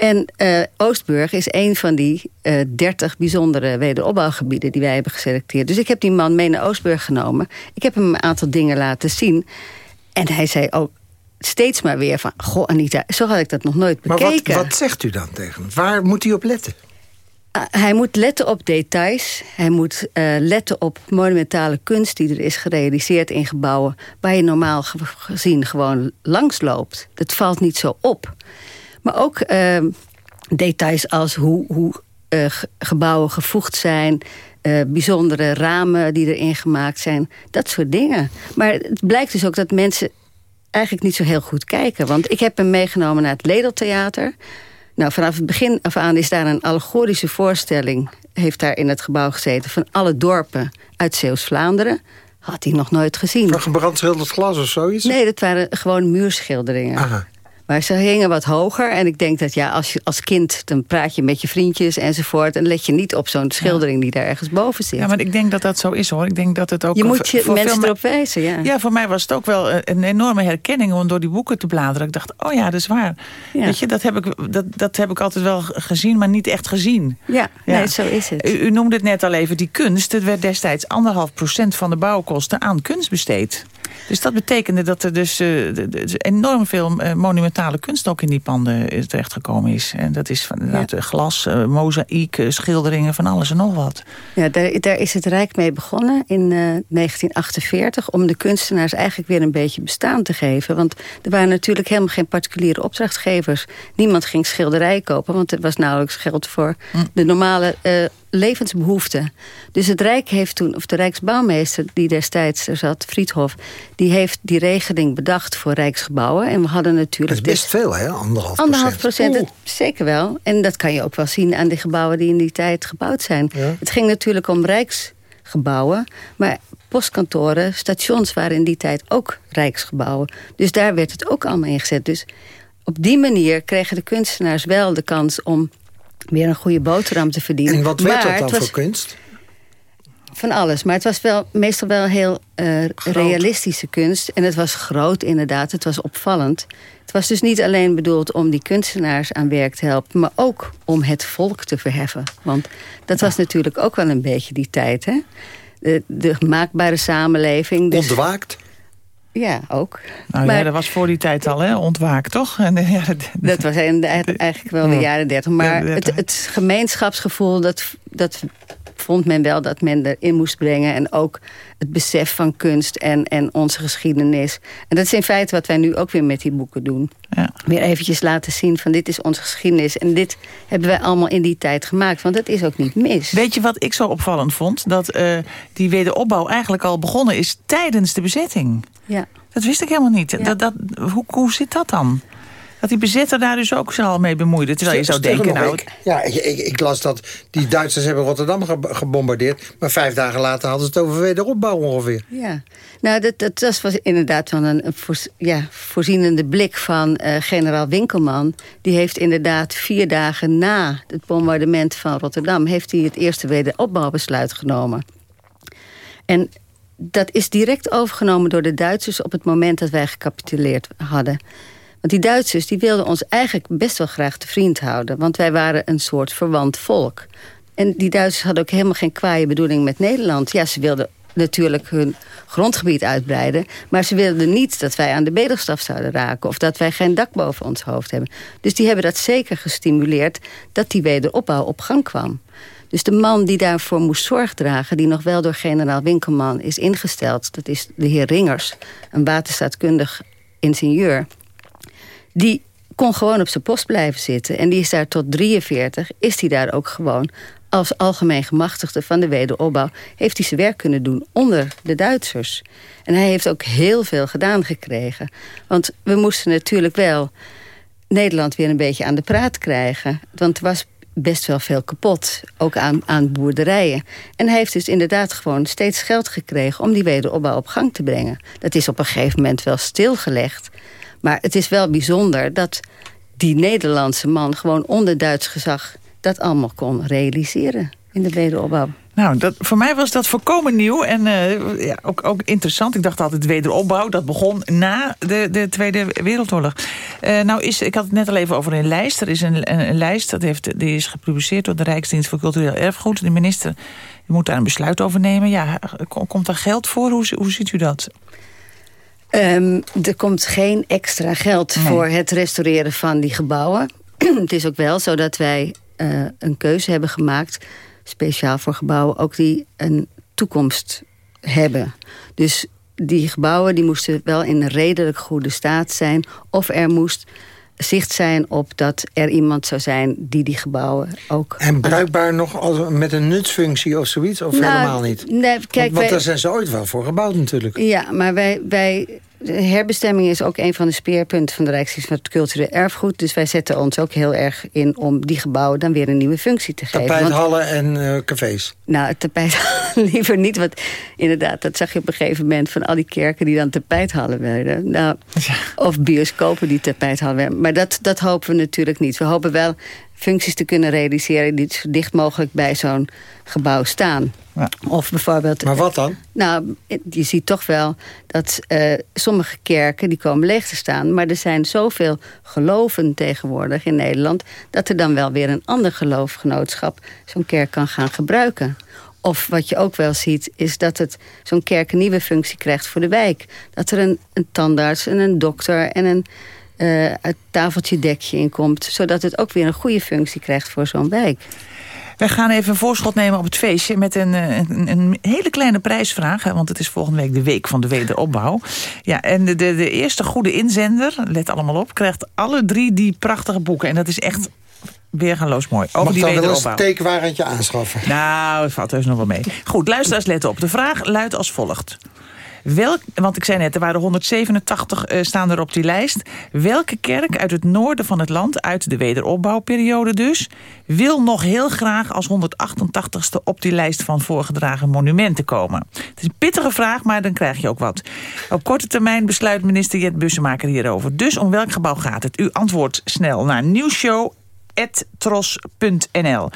En uh, Oostburg is een van die uh, 30 bijzondere wederopbouwgebieden die wij hebben geselecteerd. Dus ik heb die man mee naar Oostburg genomen. Ik heb hem een aantal dingen laten zien. En hij zei ook steeds maar weer van... Goh, Anita, zo had ik dat nog nooit bekeken. Maar wat, wat zegt u dan tegen hem? Waar moet hij op letten? Uh, hij moet letten op details. Hij moet uh, letten op monumentale kunst die er is gerealiseerd in gebouwen... waar je normaal gezien gewoon langs loopt. Dat valt niet zo op. Maar ook uh, details als hoe, hoe uh, gebouwen gevoegd zijn... Uh, bijzondere ramen die erin gemaakt zijn. Dat soort dingen. Maar het blijkt dus ook dat mensen eigenlijk niet zo heel goed kijken. Want ik heb hem meegenomen naar het Ledeltheater. Nou, vanaf het begin af aan is daar een allegorische voorstelling... heeft daar in het gebouw gezeten van alle dorpen uit Zeeuws-Vlaanderen. Had hij nog nooit gezien. Van gebrandschilderd glas of zoiets? Nee, dat waren gewoon muurschilderingen. Aha. Maar ze hingen wat hoger. En ik denk dat ja, als, je, als kind dan praat je met je vriendjes enzovoort. En let je niet op zo'n schildering ja. die daar ergens boven zit. Ja, maar ik denk dat dat zo is hoor. Ik denk dat het ook je moet je voor mensen erop wijzen, ja. Ja, voor mij was het ook wel een enorme herkenning om door die boeken te bladeren. Ik dacht, oh ja, dat is waar. Ja. Weet je, dat heb, ik, dat, dat heb ik altijd wel gezien, maar niet echt gezien. Ja, ja. nee, zo is het. U, u noemde het net al even, die kunst. Het werd destijds anderhalf procent van de bouwkosten aan kunst besteed. Dus dat betekende dat er dus, uh, dus enorm veel uh, monumentale kunst ook in die panden terechtgekomen is. En dat is van ja. glas, uh, mozaïek, schilderingen, van alles en nog wat. Ja, daar, daar is het Rijk mee begonnen in 1948... om de kunstenaars eigenlijk weer een beetje bestaan te geven. Want er waren natuurlijk helemaal geen particuliere opdrachtgevers. Niemand ging schilderijen kopen, want er was nauwelijks geld voor hm. de normale levensbehoeften. Dus het Rijk heeft toen, of de Rijksbouwmeester die destijds er zat, Friedhof... die heeft die regeling bedacht voor Rijksgebouwen. En we hadden natuurlijk... Dat is best veel, hè? Anderhalf, Anderhalf procent. procent zeker wel. En dat kan je ook wel zien aan die gebouwen die in die tijd gebouwd zijn. Ja. Het ging natuurlijk om Rijksgebouwen. Maar postkantoren, stations waren in die tijd ook rijksgebouwen. Dus daar werd het ook allemaal ingezet. Dus op die manier kregen de kunstenaars wel de kans om weer een goede boterham te verdienen. En wat werd Maar dat dan het was voor kunst? Van alles, maar het was wel, meestal wel heel eh, realistische kunst. En het was groot inderdaad, het was opvallend. Het was dus niet alleen bedoeld om die kunstenaars aan werk te helpen... maar ook om het volk te verheffen. Want dat was natuurlijk ook wel een beetje die tijd, hè? De, de maakbare samenleving. Dus, Ontwaakt? Ja, ook. Nou Maar- ja, dat was voor die tijd al, hè? Ontwaakt, toch? En, eh, ja, dat- Dat was eigenlijk wel de Ja. jaren dertig. Maar het, 30. het gemeenschapsgevoel, dat, dat vond men wel dat men erin moest brengen. En ook het besef van kunst en, en onze geschiedenis. En dat is in feite wat wij nu ook weer met die boeken doen. Ja. Weer eventjes laten zien van dit is onze geschiedenis. En dit hebben wij allemaal in die tijd gemaakt. Want dat is ook niet mis. Weet je wat ik zo opvallend vond? Dat eh, die wederopbouw eigenlijk al begonnen is tijdens de bezetting. Ja. Dat wist ik helemaal niet. Dat, dat, hoe, hoe zit dat dan? Dat die bezetter daar dus ook zich al mee bemoeide. Terwijl je zou denken, nou... ik, ja, ik, ik, ik las dat die Duitsers hebben Rotterdam ge- gebombardeerd... maar vijf dagen later hadden ze het over wederopbouw ongeveer. Ja, nou dat, dat, dat was inderdaad wel een, een voors- ja, voorzienende blik van eh, generaal Winkelman. Die heeft inderdaad vier dagen na het bombardement van Rotterdam... heeft hij het eerste wederopbouwbesluit genomen. En dat is direct overgenomen door de Duitsers... op het moment dat wij gecapituleerd hadden. Want die Duitsers die wilden ons eigenlijk best wel graag te vriend houden. Want wij waren een soort verwant volk. En die Duitsers hadden ook helemaal geen kwaaie bedoeling met Nederland. Ja, ze wilden natuurlijk hun grondgebied uitbreiden. Maar ze wilden niet dat wij aan de bedelstaf zouden raken... of dat wij geen dak boven ons hoofd hebben. Dus die hebben dat zeker gestimuleerd... dat die wederopbouw op gang kwam. Dus de man die daarvoor moest zorg dragen... die nog wel door generaal Winkelman is ingesteld... dat is de heer Ringers, een waterstaatkundig ingenieur... die kon gewoon op zijn post blijven zitten. En die is daar tot 43, is hij daar ook gewoon... als algemeen gemachtigde van de wederopbouw... heeft hij zijn werk kunnen doen onder de Duitsers. En hij heeft ook heel veel gedaan gekregen. Want we moesten natuurlijk wel Nederland weer een beetje aan de praat krijgen. Want er was best wel veel kapot, ook aan, aan boerderijen. En hij heeft dus inderdaad gewoon steeds geld gekregen... om die wederopbouw op gang te brengen. Dat is op een gegeven moment wel stilgelegd. Maar het is wel bijzonder dat die Nederlandse man... gewoon onder Duits gezag dat allemaal kon realiseren in de wederopbouw. Nou, dat, voor mij was dat volkomen nieuw en eh, ja, ook, ook interessant. Ik dacht altijd wederopbouw, dat begon na de, de Tweede Wereldoorlog. Eh, nou, is, ik had het net al even over een lijst. Er is een, een, een lijst, dat heeft, die is gepubliceerd door de Rijksdienst voor Cultureel Erfgoed. De minister moet daar een besluit over nemen. Ja, kom- komt daar geld voor? Hoe, hoe ziet u dat? Ehm, er komt geen extra geld Nee. voor het restaureren van die gebouwen. het is ook wel zo dat wij eh, een keuze hebben gemaakt... speciaal voor gebouwen ook die een toekomst hebben. Dus die gebouwen die moesten wel in een redelijk goede staat zijn... of er moest zicht zijn op dat er iemand zou zijn... die die gebouwen ook... En bruikbaar nog als, met een nutsfunctie of zoiets? Of Nou, helemaal niet? Nee, kijk, want want wij- daar zijn ze ooit wel voor gebouwd natuurlijk. Ja, maar wij, wij, de herbestemming is ook een van de speerpunten van de Rijksdienst van het cultureel erfgoed. Dus wij zetten ons ook heel erg in om die gebouwen dan weer een nieuwe functie te geven. Tapijthallen en eh, cafés. nou, het tapijt liever niet. Want inderdaad, dat zag je op een gegeven moment... van al die kerken die dan tapijthallen werden. Nou, Of bioscopen die tapijthallen werden. Maar dat, dat hopen we natuurlijk niet. We hopen wel functies te kunnen realiseren... die zo dicht mogelijk bij zo'n gebouw staan. Of bijvoorbeeld... Maar wat dan? Nou, je ziet toch wel dat eh, sommige kerken die komen leeg te staan. Maar er zijn zoveel geloven tegenwoordig in Nederland... dat er dan wel weer een ander geloofgenootschap zo'n kerk kan gaan gebruiken. Of wat je ook wel ziet, is dat het zo'n kerk een nieuwe functie krijgt voor de wijk. Dat er een, een tandarts en een dokter en een eh, een tafeltje dekje in komt. Zodat het ook weer een goede functie krijgt voor zo'n wijk. Wij gaan even een voorschot nemen op het feestje met een, eh, een, een hele kleine prijsvraag. Want het is volgende week de week van de wederopbouw. Ja, en de, de, de eerste goede inzender, let allemaal op, krijgt alle drie die prachtige boeken. En dat is echt weergaloos mooi. Over Mag die dan wel een tekenwarentje aanschaffen? Nou, het valt heus nog wel mee. Goed, luisteraars, let op. De vraag luidt als volgt. Want ik zei net, er waren 187 uh, staan er op die lijst. Welke kerk uit het noorden van het land, uit de wederopbouwperiode dus... wil nog heel graag als 188ste op die lijst van voorgedragen monumenten komen? Het is een pittige vraag, maar dan krijg je ook wat. Op korte termijn besluit minister Jet Bussemaker hierover. Dus om welk gebouw gaat het? U antwoordt snel naar nieuwshow.tros.nl.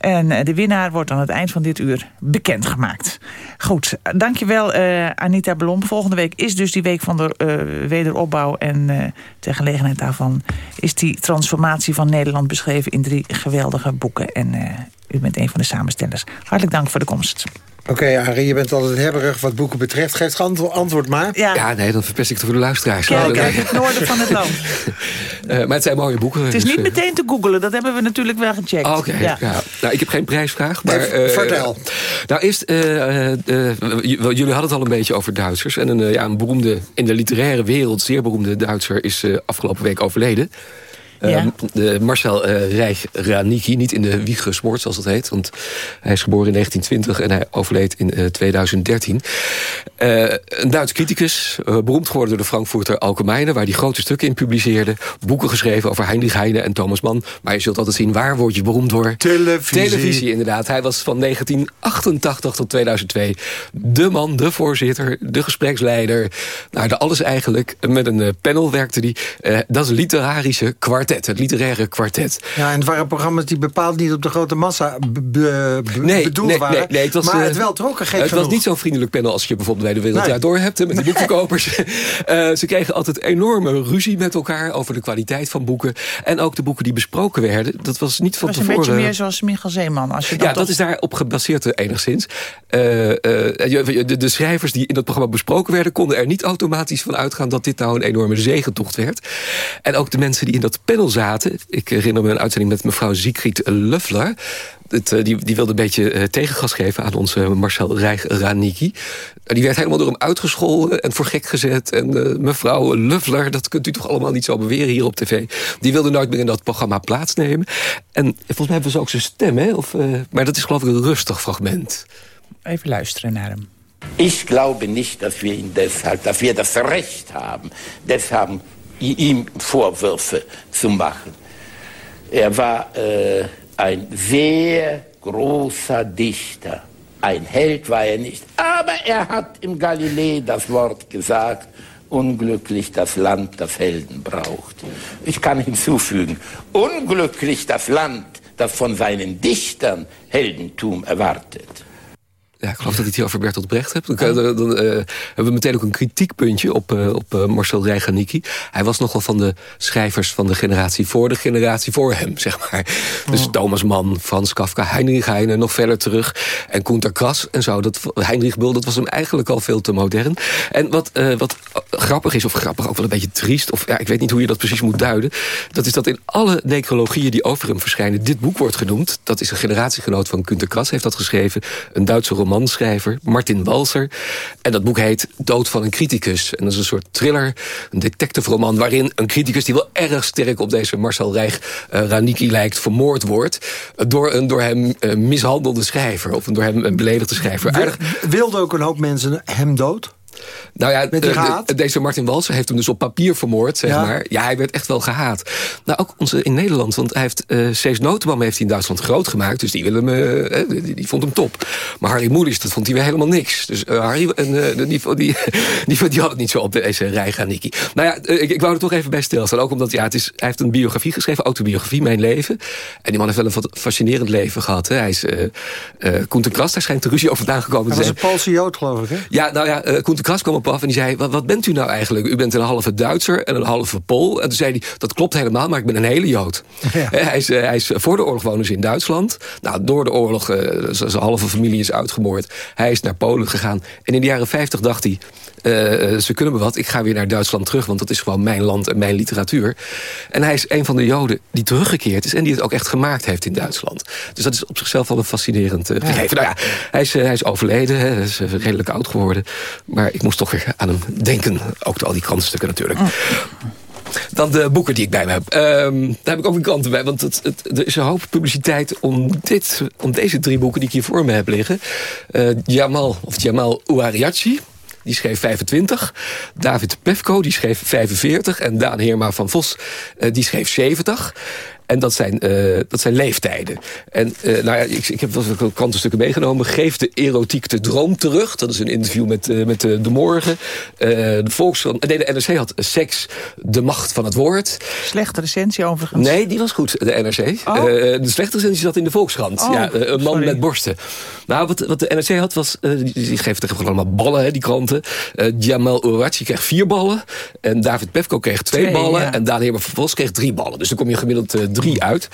En eh, de winnaar wordt aan het eind van dit uur bekendgemaakt. Goed, dankjewel uh, Anita Blom. Volgende week is dus die week van de wederopbouw. En uh, ter gelegenheid daarvan is die transformatie van Nederland beschreven... in drie geweldige boeken. En u bent een van de samenstellers. Hartelijk dank voor de komst. Oké, okay, Arie, je bent altijd hebberig wat boeken betreft. Geef het antwo antwoord maar. Ja. ja, nee, dan verpest ik het voor de luisteraars. Kijk uit het noorden van het land. uh, maar het zijn mooie boeken. Het is dus, niet meteen te googelen, dat hebben we natuurlijk wel gecheckt. Oké, okay, ja. ja. Nou, ik heb geen prijsvraag. Maar, uh, Vertel. Nou, eerst, uh, jullie hadden het al een beetje over Duitsers. En een, ja, een beroemde, in de literaire wereld zeer beroemde Duitser... is afgelopen week overleden. Ja. Uh, Marcel uh, Reich Raniki, niet in de wieg gesmoord zoals dat heet. Want hij is geboren in 1920 en hij overleed in uh, 2013. een Duits criticus, eh, beroemd geworden door de Frankfurter Allgemeine... waar hij grote stukken in publiceerde. Boeken geschreven over Heinrich Heine en Thomas Mann. Maar je zult altijd zien, waar word je beroemd door? Televisie. Televisie, inderdaad. Hij was van 1988 tot 2002 de man, de voorzitter, de gespreksleider. Nou, de alles eigenlijk. Met een panel werkte hij. dat is literarische kwart het literaire kwartet. Ja, en het waren programma's die bepaald niet op de grote massa be nee, bedoeld nee, waren. Nee, nee, het was, maar het wel trokken, gek Het genoeg. was niet zo'n vriendelijk panel als je bijvoorbeeld bij de Wereld nee. door hebt... met die boekverkopers. uh, ze kregen altijd enorme ruzie met elkaar over de kwaliteit van boeken. En ook de boeken die besproken werden. Dat was niet van was tevoren... een beetje meer zoals Michael Zeeman. Als je dat ja, dat is daarop gebaseerd enigszins. Uh, de, de, schrijvers die in dat programma besproken werden... konden er niet automatisch van uitgaan dat dit nou een enorme zegentocht werd. En ook de mensen die in dat panel zaten... Ik herinner me een uitzending met mevrouw Siegfried Luffler. Het, die, die wilde een beetje uh, tegengas geven aan onze Marcel Reich Raniki. Die werd helemaal door hem uitgescholden en voor gek gezet. En uh, mevrouw Luffler, dat kunt u toch allemaal niet zo beweren hier op tv. Die wilde nooit meer in dat programma plaatsnemen. En volgens mij hebben ze ook zijn stem, hè? Of, uh, maar dat is geloof ik een rustig fragment. Even luisteren naar hem. Ich glaube nicht, dass wir ihn deshalb, dass wir das Recht haben, deshalb ihm Vorwürfe zu machen. Er war äh, ein sehr großer Dichter. Ein Held war er nicht, aber er hat im Galilei das Wort gesagt, unglücklich das Land, das Helden braucht. Ich kann hinzufügen, unglücklich das Land, das von seinen Dichtern Heldentum erwartet. Ja, ik geloof dat ik het hier over Bertolt Brecht heb. Dan, dan, dan uh, hebben we meteen ook een kritiekpuntje op, uh, op uh, Marcel Reganiki. Hij was nogal van de schrijvers van de generatie voor de generatie voor hem, zeg maar. Dus Thomas Mann, Frans Kafka, Heinrich Heine, nog verder terug. En Koenter Kras en zo. Dat, Heinrich Bul, dat was hem eigenlijk al veel te modern. En wat, wat grappig is, of grappig ook wel een beetje triest... of ja, ik weet niet hoe je dat precies moet duiden... dat is dat in alle necrologieën die over hem verschijnen... dit boek wordt genoemd. Dat is een generatiegenoot van Kunter Kras, heeft dat geschreven. Een Duitse roman romanschrijver, Martin Walser. En dat boek heet Dood van een criticus. En dat is een soort thriller, een detective roman... waarin een criticus die wel erg sterk op deze Marcel Reich uh, Raniki lijkt... vermoord wordt door een door hem uh, mishandelde schrijver... of een door hem beledigde schrijver. Wil, wilde ook een hoop mensen hem dood? Nou ja, de, de, deze Martin Walser heeft hem dus op papier vermoord, zeg ja. maar. Ja, hij werd echt wel gehaat. Nou, ook onze in Nederland, want hij heeft uh, Cees Notenboom heeft hij in Duitsland groot gemaakt. Dus die, willen hem, uh, die, die, vond hem top. Maar Harry Moelis, dat vond hij weer helemaal niks. Dus uh, Harry, en, die, die, die, die, had het niet zo op deze rij gaan, Nicky. Nou ja, ik, ik wou er toch even bij stilstaan. Ook omdat ja, het is, hij heeft een biografie geschreven, autobiografie, Mijn Leven. En die man heeft wel een fascinerend leven gehad. Hè. Hij is Koen Kras, daar schijnt de ruzie over vandaan gekomen te zijn. Hij was een Poolse Jood, geloof ik, hè? Ja, nou ja, Koen Kras kwam op af en die zei... Wat, wat bent u nou eigenlijk? U bent een halve Duitser en een halve Pool. En toen zei hij, dat klopt helemaal, maar ik ben een hele Jood. Ja. Hij, is, hij is voor de oorlog wonen ze in Duitsland. Nou, door de oorlog, uh, zijn halve familie is uitgemoord. Hij is naar Polen gegaan. En in de jaren 50 dacht hij... Uh, ze kunnen me wat, ik ga weer naar Duitsland terug... want dat is gewoon mijn land en mijn literatuur. En hij is een van de Joden die teruggekeerd is... en die het ook echt gemaakt heeft in Duitsland. Dus dat is op zichzelf wel een fascinerend uh, gegeven. Nou ja, hij is, hij is overleden, hè, hij is redelijk oud geworden. Maar ik moest toch weer aan hem denken. Ook al die krantenstukken natuurlijk. Dan de boeken die ik bij me heb. Um, daar heb ik ook een kranten bij. Want het, het, er is een hoop publiciteit om, dit, om deze drie boeken die ik hier voor me heb liggen. Uh, Jamal, of Jamal Ouariachi. Die schreef 25. David Pefko, die schreef 45. En Daan Heerma van Vos, uh, die schreef 70. En dat zijn, uh, dat zijn leeftijden. En uh, nou ja, ik, ik heb wel krantenstukken meegenomen. Geef de erotiek de droom terug. Dat is een interview met, uh, met de, de Morgen. de Volkskrant. Nee, de NRC had seks, de macht van het woord. Slechte recensie overigens. Nee, die was goed, de NRC. Oh. de slechte recensie zat in de Volkskrant. Oh, ja, een man sorry. met borsten. Nou, wat, wat de NRC had was... die, die geeft tegen allemaal ballen, hè, die kranten. Jamal Ourachi kreeg vier ballen. En David Pefko kreeg twee, Twee, ballen. ja. En Daan Heerma van Vos kreeg drie ballen. Dus dan kom je gemiddeld drie uit.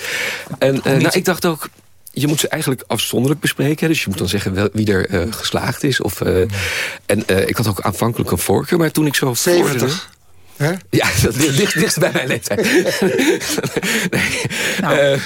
En uh, nou, ik dacht ook, je moet ze eigenlijk afzonderlijk bespreken. Dus je moet dan zeggen wel, wie er uh, geslaagd is. Of, uh, en ik had ook aanvankelijk een voorkeur, maar toen ik zo... 70. Hè? Ja, dat ligt dicht, bij mijn leeftijd. nee, nou. uh,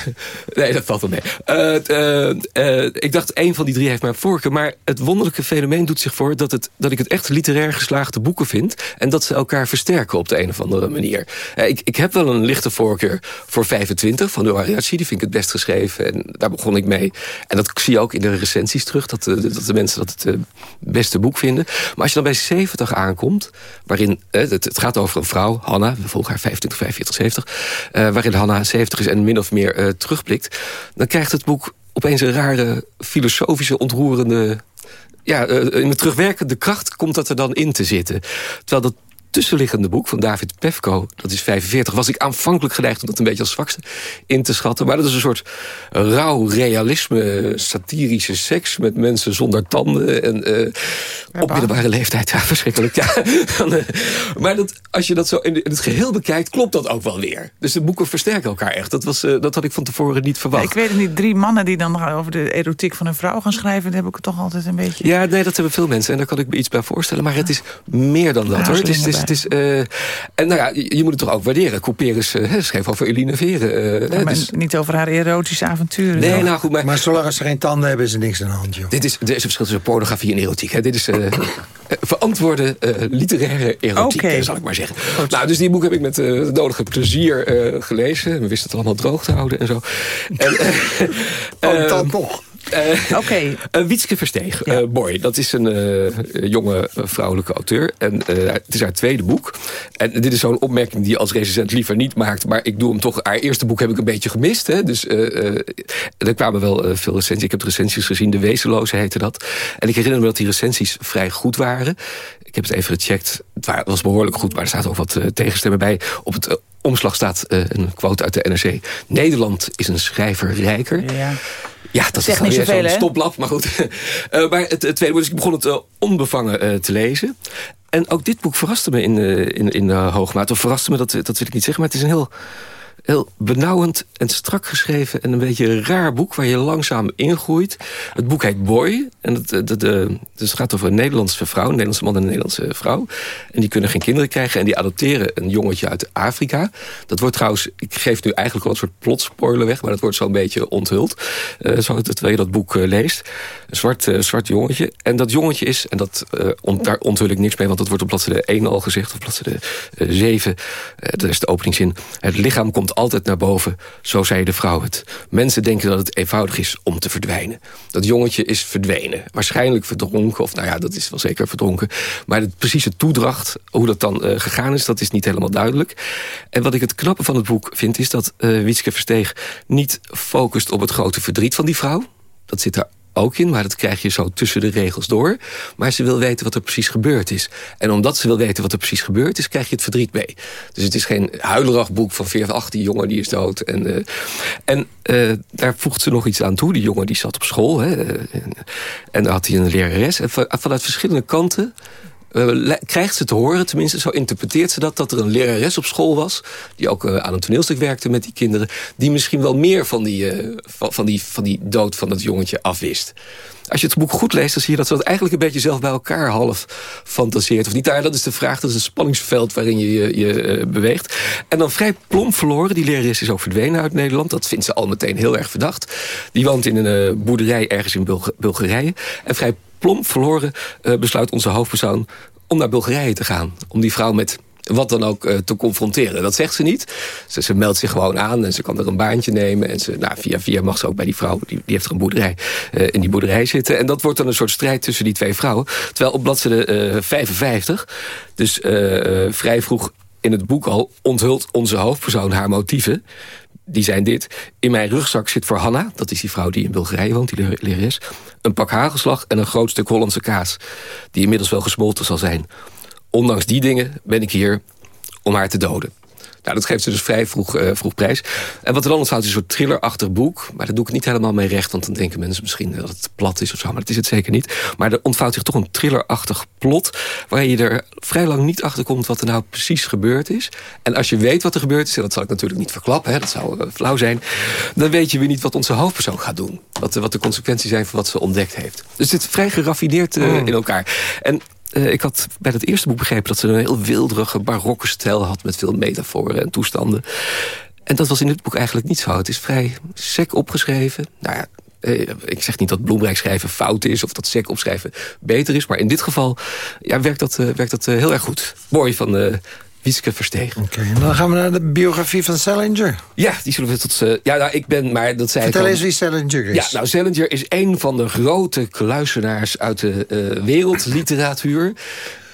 nee, dat valt wel mee. Uh, uh, ik dacht, één van die drie heeft mijn voorkeur. Maar het wonderlijke fenomeen doet zich voor... dat, het, dat ik het echt literair geslaagde boeken vind... en dat ze elkaar versterken op de een of andere manier. ik, ik heb wel een lichte voorkeur voor 25 van de Ariachi. Die vind ik het best geschreven en daar begon ik mee. En dat zie je ook in de recensies terug... dat de, dat de mensen dat het beste boek vinden. Maar als je dan bij 70 aankomt... waarin het, het gaat over vrouw, Hanna, we volgen haar 25, 45, 70... Uh, waarin Hanna 70 is en min of meer uh, terugblikt... dan krijgt het boek opeens een rare, filosofische, ontroerende... ja, uh, in de terugwerkende kracht komt dat er dan in te zitten. Terwijl dat tussenliggende boek van David Pefko, dat is 45... was ik aanvankelijk geneigd om dat een beetje als zwakste in te schatten. Maar dat is een soort rauw realisme, satirische seks... met mensen zonder tanden en uh, op middelbare leeftijd. Ja, verschrikkelijk. Ja. maar dat, als je dat zo in, het geheel bekijkt, klopt dat ook wel weer. Dus de boeken versterken elkaar echt. Dat, was, uh, dat had ik van tevoren niet verwacht. Ja, ik weet het niet, drie mannen die dan over de erotiek van een vrouw gaan schrijven... dat heb ik toch altijd een beetje... Ja, nee, dat hebben veel mensen en daar kan ik me iets bij voorstellen. Maar het is meer dan dat, Ja, hoor. Het is, het is, slinger het is, uh, en nou ja, je, je moet het toch ook waarderen. Couperus uh, schreef over Eline Veren. Uh, Ja, dus, niet over haar erotische avonturen. nee, toch? nou goed, maar... Maar zolang ze geen tanden hebben, is er niks aan de hand, joh. Dit is, er is een verschil tussen pornografie en erotiek. Hè. Dit is uh, verantwoorde uh, literaire erotiek, okay. zal ik maar zeggen. Nou, dus die boek heb ik met uh, het nodige plezier uh, gelezen. We wisten het allemaal droog te houden en zo. En, oh, dat nog. Uh, Oké. Okay. Wietske Versteeg, ja. Boy, dat is een jonge vrouwelijke auteur. En het is haar tweede boek. En dit is zo'n opmerking die je als recensent liever niet maakt. Maar ik doe hem toch. Haar eerste boek heb ik een beetje gemist. Hè? Dus er kwamen wel veel recensies. Ik heb de recensies gezien. De Wezenloze heette dat. En ik herinner me dat die recensies vrij goed waren. Ik heb het even gecheckt. Het was behoorlijk goed, maar er staat ook wat tegenstemmen bij. Op het omslag staat een quote uit de NRC. Nederland is een schrijver rijker. Ja. Ja, dat Zeg is niet zoveel, zo'n stoplap, maar goed. uh, maar het, het, tweede boek, dus ik begon het uh, onbevangen uh, te lezen. En ook dit boek verraste me in, in, in hoge mate. Of verraste me, dat, dat wil ik niet zeggen, maar het is een heel heel benauwend en strak geschreven... en een beetje raar boek waar je langzaam ingroeit. Het boek heet Boy. En het, het, het, dus het gaat over een Nederlandse vrouw, een Nederlandse man en een Nederlandse vrouw. En die kunnen geen kinderen krijgen en die adopteren een jongetje uit Afrika. Dat wordt trouwens, ik geef nu eigenlijk wel een soort plotspoiler weg... maar dat wordt zo'n beetje onthuld, uh, zo, terwijl je dat boek leest. Een zwart, zwart jongetje. En dat jongetje is, en dat, daar onthul ik niks mee... want dat wordt op bladzijde 1 al gezegd, of bladzijde 7. dat is de openingszin. Het lichaam komt altijd naar boven, zo zei de vrouw het. Mensen denken dat het eenvoudig is om te verdwijnen. Dat jongetje is verdwenen. Waarschijnlijk verdronken, of nou ja, dat is wel zeker verdronken. Maar de precieze toedracht, hoe dat dan uh, gegaan is... dat is niet helemaal duidelijk. En wat ik het knappe van het boek vind... is dat uh, Wietske Versteeg niet focust op het grote verdriet van die vrouw. Dat zit er ook in, maar dat krijg je zo tussen de regels door. Maar ze wil weten wat er precies gebeurd is. En omdat ze wil weten wat er precies gebeurd is... krijg je het verdriet mee. Dus het is geen huilerig van 14, 18, die jongen die is dood. En, uh, en uh, daar voegt ze nog iets aan toe. Die jongen die zat op school. Hè, en, en daar had hij een lerares. En vanuit verschillende kanten... Uh, krijgt ze te horen, tenminste zo interpreteert ze dat... dat er een lerares op school was... die ook uh, aan een toneelstuk werkte met die kinderen... die misschien wel meer van die, uh, van, die, van die dood van dat jongetje afwist. Als je het boek goed leest, dan zie je dat ze dat eigenlijk een beetje zelf bij elkaar half fantaseert. Of niet, nou, dat is de vraag, dat is een spanningsveld waarin je je, je beweegt. En dan vrij plomp verloren, die lerares is ook verdwenen uit Nederland. Dat vindt ze al meteen heel erg verdacht. Die woont in een boerderij ergens in Bulg Bulgarije. En vrij plomp verloren uh, besluit onze hoofdpersoon om naar Bulgarije te gaan. Om die vrouw met wat dan ook eh, te confronteren. Dat zegt ze niet. Ze, ze, meldt zich gewoon aan en ze kan er een baantje nemen. En ze, nou, via via mag ze ook bij die vrouw, die, die heeft er een boerderij, uh, in die boerderij zitten. En dat wordt dan een soort strijd tussen die twee vrouwen. Terwijl op bladzijde 55, dus vrij vroeg in het boek al onthult onze hoofdpersoon haar motieven. Die zijn dit. In mijn rugzak zit voor Hanna, dat is die vrouw die in Bulgarije woont, die lerares... een pak hagelslag en een groot stuk Hollandse kaas... die inmiddels wel gesmolten zal zijn. Ondanks die dingen ben ik hier om haar te doden. Nou, dat geeft ze dus vrij vroeg, uh, vroeg prijs. En wat er dan onthoudt is een soort thrillerachtig boek. Maar daar doe ik niet helemaal mee recht. Want dan denken mensen misschien dat het plat is of zo. Maar dat is het zeker niet. Maar er ontvouwt zich toch een thrillerachtig plot. Waar je er vrij lang niet achter komt wat er nou precies gebeurd is. En als je weet wat er gebeurd is. En dat zal ik natuurlijk niet verklappen. Hè, dat zou uh, flauw zijn. Dan weet je weer niet wat onze hoofdpersoon gaat doen. Wat, wat de consequenties zijn van wat ze ontdekt heeft. Dus het zit vrij geraffineerd uh, in elkaar. En uh, ik had bij het eerste boek begrepen dat ze een heel wilderige barokke stijl had... met veel metaforen en toestanden. En dat was in dit boek eigenlijk niet zo. Het is vrij sec opgeschreven. Nou ja, uh, ik zeg niet dat bloemrijk schrijven fout is... of dat sec opschrijven beter is. Maar in dit geval ja, werkt dat, uh, werkt dat heel erg goed. Mooi van Wieske Verstegen. Oké, okay, dan gaan we naar de biografie van Salinger. Ja, die zullen we tot... Uh, ja, nou, ik ben, maar dat zei Vertel ik eens wie Salinger is. Ja, nou, Salinger is een van de grote kluisenaars uit de uh, wereldliteratuur.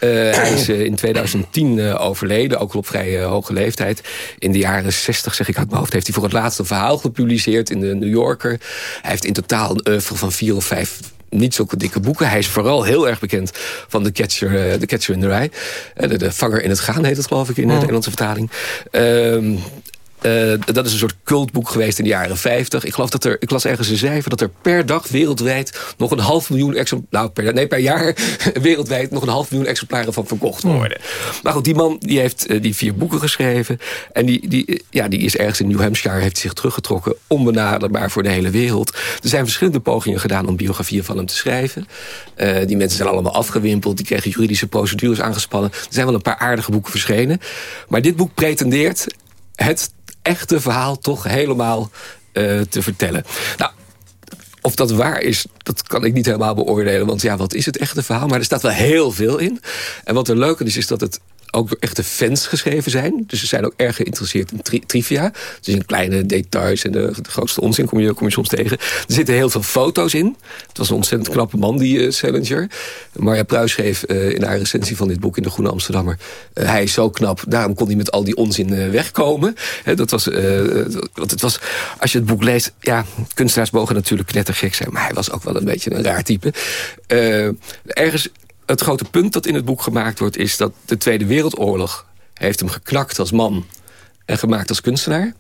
Uh, hij is in 2010 overleden, ook al op vrij hoge leeftijd. In de jaren 60, zeg ik uit mijn hoofd, heeft hij voor het laatst een verhaal gepubliceerd in de New Yorker. Hij heeft in totaal een oeuvre van vier of vijf niet zulke dikke boeken. Hij is vooral heel erg bekend van The Catcher, uh, the Catcher in the Rye. Uh, de, de, Vanger in het Gaan heet het geloof ik in de Nederlandse vertaling. Uh, uh, dat is een soort cultboek geweest in de jaren 50. Ik geloof dat er, ik las ergens een cijfer dat er per dag wereldwijd nog een half miljoen exemplaren, nou per, nee, per jaar wereldwijd nog een half miljoen exemplaren van verkocht worden. Hmm. Maar goed, die man die heeft uh, die vier boeken geschreven en die, die, ja, die is ergens in New Hampshire, heeft zich teruggetrokken, onbenaderbaar voor de hele wereld. Er zijn verschillende pogingen gedaan om biografieën van hem te schrijven. Uh, die mensen zijn allemaal afgewimpeld, die kregen juridische procedures aangespannen. Er zijn wel een paar aardige boeken verschenen. Maar dit boek pretendeert het echte verhaal toch helemaal uh, te vertellen. Nou, of dat waar is, dat kan ik niet helemaal beoordelen. Want ja, wat is het echte verhaal? Maar er staat wel heel veel in. En wat er leuk is, is dat het ook door echte fans geschreven zijn. Dus ze zijn ook erg geïnteresseerd in tri trivia. Dus in kleine details en de, grootste onzin kom je, kom je soms tegen. Er zitten heel veel foto's in. Het was een ontzettend knappe man, die uh, Salinger. Marja Pruis schreef uh, in haar recensie van dit boek in de Groene Amsterdammer... Uh, hij is zo knap, daarom kon hij met al die onzin wegkomen. Dat was, want het was, als je het boek leest... ja, kunstenaars mogen natuurlijk knettergek zijn... maar hij was ook wel een beetje een raar type. ergens het grote punt dat in het boek gemaakt wordt... is dat de Tweede Wereldoorlog heeft hem geknakt als man... en gemaakt als kunstenaar.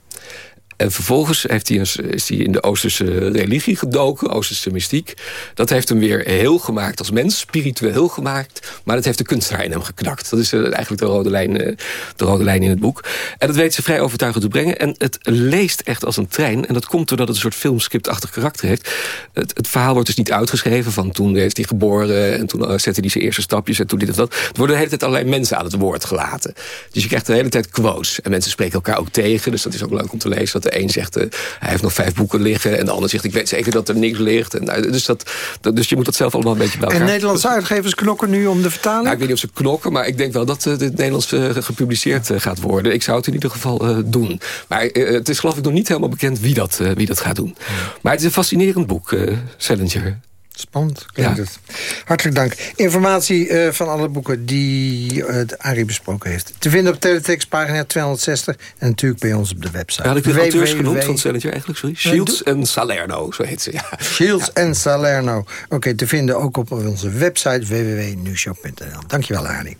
En vervolgens heeft hij een, is hij in de Oosterse religie gedoken, Oosterse mystiek. Dat heeft hem weer heel gemaakt als mens, spiritueel gemaakt. Maar dat heeft de kunstenaar in hem geknakt. Dat is uh, eigenlijk de rode, lijn, uh, de rode lijn in het boek. En dat weet ze vrij overtuigend te brengen. En het leest echt als een trein. En dat komt doordat het een soort filmscriptachtig karakter heeft. Het, het, verhaal wordt dus niet uitgeschreven van toen heeft hij geboren... en toen uh, zette hij zijn eerste stapjes en toen dit of dat. Er worden de hele tijd allerlei mensen aan het woord gelaten. Dus je krijgt de hele tijd quotes. En mensen spreken elkaar ook tegen, dus dat is ook leuk om te lezen... De een zegt, uh, hij heeft nog vijf boeken liggen. En de ander zegt, ik weet zeker dat er niks ligt. En, uh, dus, dat, dat, dus je moet dat zelf allemaal een beetje bij elkaar. En Nederlandse uitgevers knokken nu om de vertaling? Nou, ik weet niet of ze knokken, maar ik denk wel dat het Nederlands gepubliceerd gaat worden. Ik zou het in ieder geval doen. Maar het is geloof ik nog niet helemaal bekend wie dat, wie dat gaat doen. Maar het is een fascinerend boek, Salinger. Spannend, klinkt ja. het. Hartelijk dank. Informatie uh, van alle boeken die uh, Arie besproken heeft. Te vinden op teletext pagina 260 en natuurlijk bij ons op de website. Ja, had ik de auteurs genoemd van eigenlijk, sorry? Shields en Salerno, zo heet ze. Ja. Shields en Salerno. Oké, okay, te vinden ook op onze website www.newshop.nl. Dankjewel, Arie.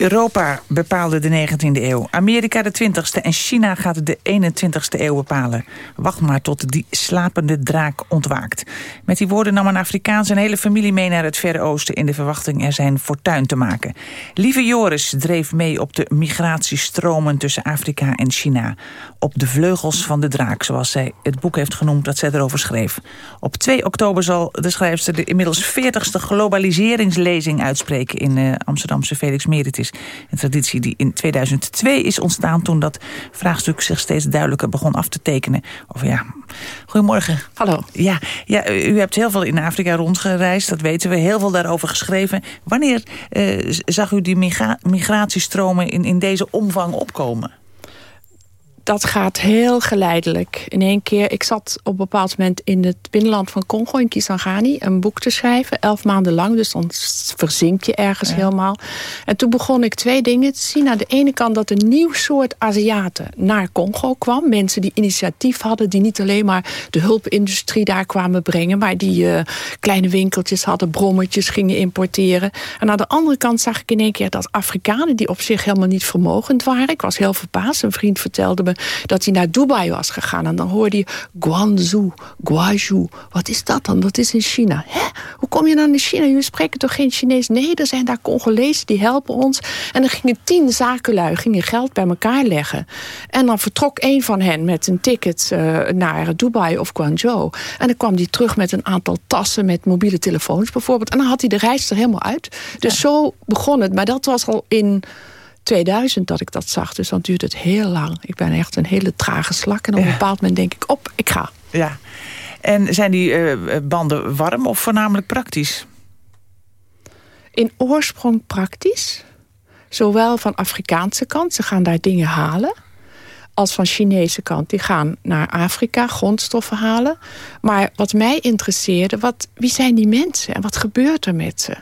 Europa bepaalde de 19e eeuw. Amerika de 20e en China gaat de 21e eeuw bepalen. Wacht maar tot die slapende draak ontwaakt. Met die woorden nam een Afrikaan zijn hele familie mee naar het Verre Oosten... in de verwachting er zijn fortuin te maken. Lieve Joris dreef mee op de migratiestromen tussen Afrika en China. Op de vleugels van de draak, zoals zij het boek heeft genoemd dat zij erover schreef. Op 2 oktober zal de schrijfster de inmiddels 40ste globaliseringslezing uitspreken... in de Amsterdamse Felix Meritis. Is een traditie die in 2002 is ontstaan... toen dat vraagstuk zich steeds duidelijker begon af te tekenen. Of ja, goedemorgen. Hallo. Ja, ja, u hebt heel veel in Afrika rondgereisd, dat weten we. Heel veel daarover geschreven. Wanneer uh, zag u die migra migratiestromen in, in deze omvang opkomen? Dat gaat heel geleidelijk. In één keer, ik zat op een bepaald moment in het binnenland van Congo, in Kisangani, een boek te schrijven, elf maanden lang. Dus dan verzink je ergens helemaal. En toen begon ik twee dingen te zien. Aan de ene kant dat een nieuw soort Aziaten naar Congo kwam. Mensen die initiatief hadden, die niet alleen maar de hulpindustrie daar kwamen brengen, maar die uh, kleine winkeltjes hadden, brommetjes gingen importeren. En aan de andere kant zag ik in één keer dat Afrikanen, die op zich helemaal niet vermogend waren. Ik was heel verbaasd. Een vriend vertelde me dat hij naar Dubai was gegaan. En dan hoorde hij Guangzhou, Guangzhou. Wat is dat dan? Dat is in China. Hè? Hoe kom je dan in China? Jullie spreken toch geen Chinees? Nee, er zijn daar Congolezen die helpen ons. En dan gingen tien zakenlui gingen geld bij elkaar leggen. En dan vertrok een van hen met een ticket uh, naar Dubai of Guangzhou. En dan kwam hij terug met een aantal tassen met mobiele telefoons bijvoorbeeld. En dan had hij de reis er helemaal uit. Dus zo begon het. Maar dat was al in 2000 dat ik dat zag. Dus dan duurt het heel lang. Ik ben echt een hele trage slak. En op een bepaald moment denk ik, op, ik ga. Ja. En zijn die uh, banden warm of voornamelijk praktisch? In oorsprong praktisch. Zowel van Afrikaanse kant, ze gaan daar dingen halen als van Chinese kant. Die gaan naar Afrika grondstoffen halen. Maar wat mij interesseerde, wat, wie zijn die mensen en wat gebeurt er met ze?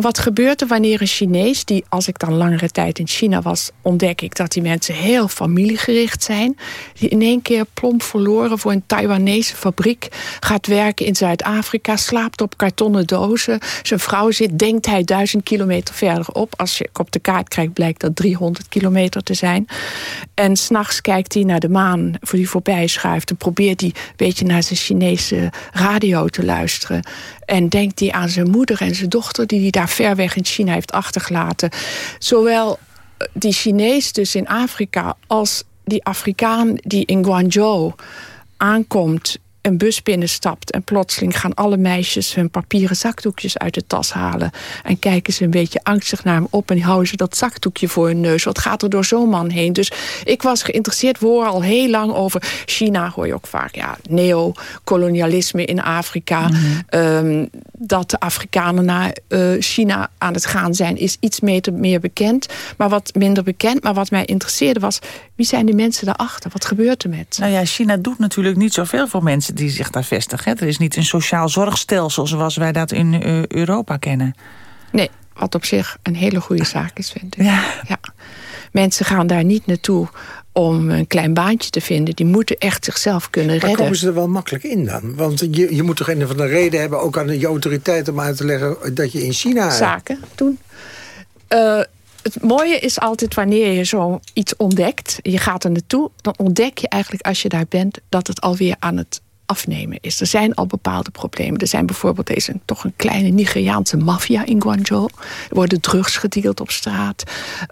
Wat gebeurt er wanneer een Chinees, die als ik dan langere tijd in China was, ontdek ik dat die mensen heel familiegericht zijn, die in één keer plomp verloren voor een Taiwanese fabriek, gaat werken in Zuid-Afrika, slaapt op kartonnen dozen, zijn vrouw zit, denkt hij duizend kilometer verderop. Als je op de kaart kijkt, blijkt dat 300 kilometer te zijn. En s'nachts kijkt hij naar de maan voor die voorbij schuift en probeert hij een beetje naar zijn Chinese radio te luisteren. En denkt hij aan zijn moeder en zijn dochter... die hij daar ver weg in China heeft achtergelaten. Zowel eh, die Chinees dus in Afrika... als die Afrikaan die in Guangzhou aankomt een bus binnenstapt... en plotseling gaan alle meisjes hun papieren zakdoekjes uit de tas halen... en kijken ze een beetje angstig naar hem op... en houden ze dat zakdoekje voor hun neus. Wat gaat er door zo'n man heen? Dus ik was geïnteresseerd. We horen al heel lang over China, hoor je ook vaak. Ja, neocolonialisme in Afrika. Mhm. Ehm, dat de Afrikanen naar uh, China aan het gaan zijn... is iets meer, meer bekend, maar wat minder bekend. Maar wat mij interesseerde was, wie zijn die mensen daarachter? Wat gebeurt er met? Nou ja, China doet natuurlijk niet zoveel voor mensen die zich daar vestigen. Er is niet een sociaal zorgstelsel zoals wij dat in uh, Europa kennen. Nee, wat op zich een hele goede zaak is, vind ik. Ja. ja. Mensen gaan daar niet naartoe om een klein baantje te vinden. Die moeten echt zichzelf kunnen redden. Maar komen ze er wel makkelijk in dan? Want je, je moet toch een van de reden hebben... ook aan je autoriteit om uit te leggen dat je in China... Zaken doen. Uh, het mooie is altijd wanneer je zo iets ontdekt... je gaat er naartoe, dan ontdek je eigenlijk als je daar bent... dat het alweer aan het afnemen is. Er zijn al bepaalde problemen. Er zijn bijvoorbeeld deze toch een kleine Nigeriaanse maffia in Guangzhou. Er worden drugs gedeeld op straat.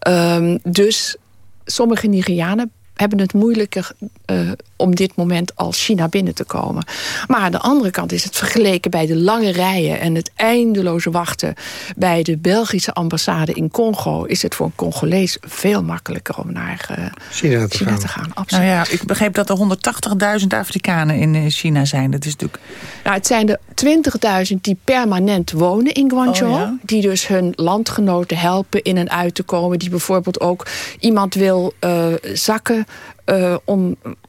Um, dus sommige Nigerianen hebben het moeilijker uh, om dit moment als China binnen te komen. Maar aan de andere kant is het vergeleken bij de lange rijen... en het eindeloze wachten bij de Belgische ambassade in Congo... is het voor een Congolees veel makkelijker om naar uh, China, te, China gaan. te gaan. Absoluut. Nou ja, ik begreep dat er 180.000 Afrikanen in eh, China zijn. Dat is natuurlijk... Nou, het zijn er 20.000 die permanent wonen in Guangzhou. Oh, die dus hun landgenoten helpen in en uit te komen. Die bijvoorbeeld ook iemand wil uh, zakken uh,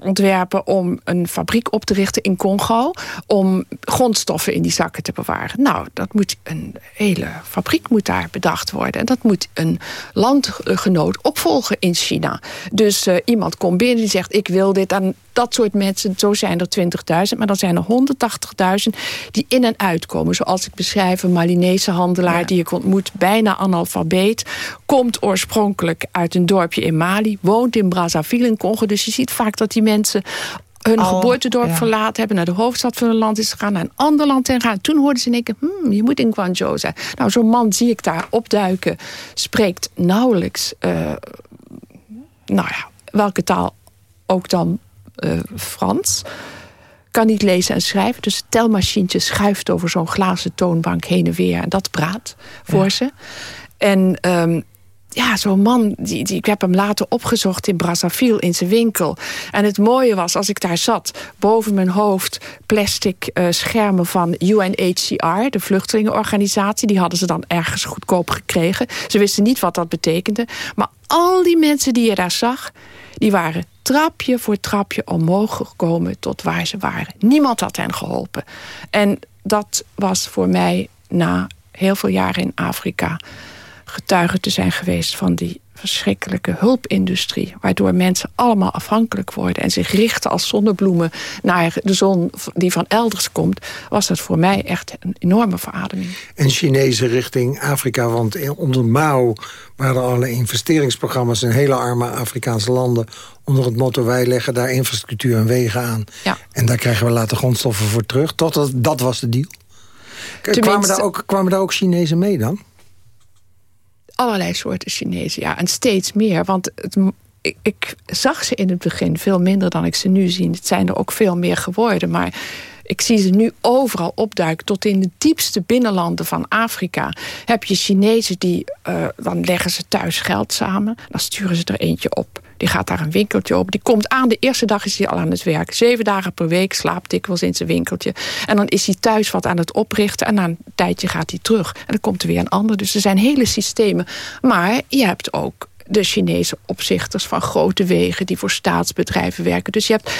ontwerpen om een fabriek op te richten in Congo... om grondstoffen in die zakken te bewaren. Nou, dat moet een hele fabriek moet daar bedacht worden. En dat moet een landgenoot opvolgen in China. Dus uh, iemand komt binnen die zegt, ik wil dit aan dat soort mensen. Zo zijn er 20.000, maar dan zijn er 180.000 die in en uitkomen. Zoals ik beschrijf, een Malinese handelaar die ik ontmoet, bijna analfabeet... komt oorspronkelijk uit een dorpje in Mali, woont in Brazzaville in Congo dus je ziet vaak dat die mensen hun oh, geboortedorp verlaten hebben... naar de hoofdstad van hun land is gegaan, naar een ander land en gaan. Toen hoorden ze in één keer, hmm, je moet in Guangzhou zijn. Nou, zo'n man zie ik daar opduiken, spreekt nauwelijks... Uh, nou ja, welke taal ook dan uh, Frans. Kan niet lezen en schrijven, dus het telmachientje schuift over zo'n glazen toonbank heen en weer... en dat praat voor ze. En um, ja, zo'n man, die, die, ik heb hem later opgezocht in Brazzaville, in zijn winkel. En het mooie was, als ik daar zat, boven mijn hoofd plastic uh, schermen van UNHCR, de vluchtelingenorganisatie. Die hadden ze dan ergens goedkoop gekregen. Ze wisten niet wat dat betekende. Maar al die mensen die je daar zag, die waren trapje voor trapje omhoog gekomen tot waar ze waren. Niemand had hen geholpen. En dat was voor mij na heel veel jaren in Afrika getuige te zijn geweest van die verschrikkelijke hulpindustrie... waardoor mensen allemaal afhankelijk worden... en zich richten als zonnebloemen naar de zon die van elders komt... was dat voor mij echt een enorme verademing. En Chinezen richting Afrika, want onder Mao... waren alle investeringsprogramma's in hele arme Afrikaanse landen... onder het motto wij leggen daar infrastructuur en wegen aan. Ja. En daar krijgen we later grondstoffen voor terug. Tot dat, dat was de deal. Kwamen daar, ook, kwamen daar ook Chinezen mee dan? Allerlei soorten Chinezen. Ja, en steeds meer. Want het, ik, zag ze in het begin veel minder dan ik ze nu zie. Het zijn er ook veel meer geworden. Maar ik zie ze nu overal opduiken. Tot in de diepste binnenlanden van Afrika. Heb je Chinezen die... Uh, dan leggen ze thuis geld samen. Dan sturen ze er eentje op. Die gaat daar een winkeltje op. Die komt aan, de eerste dag is hij al aan het werk. Zeven dagen per week slaapt dikwijls in zijn winkeltje. En dan is hij thuis wat aan het oprichten. En na een tijdje gaat hij terug. En dan komt er weer een ander. Dus er zijn hele systemen. Maar je hebt ook de Chinese opzichters van grote wegen... die voor staatsbedrijven werken. Dus je hebt,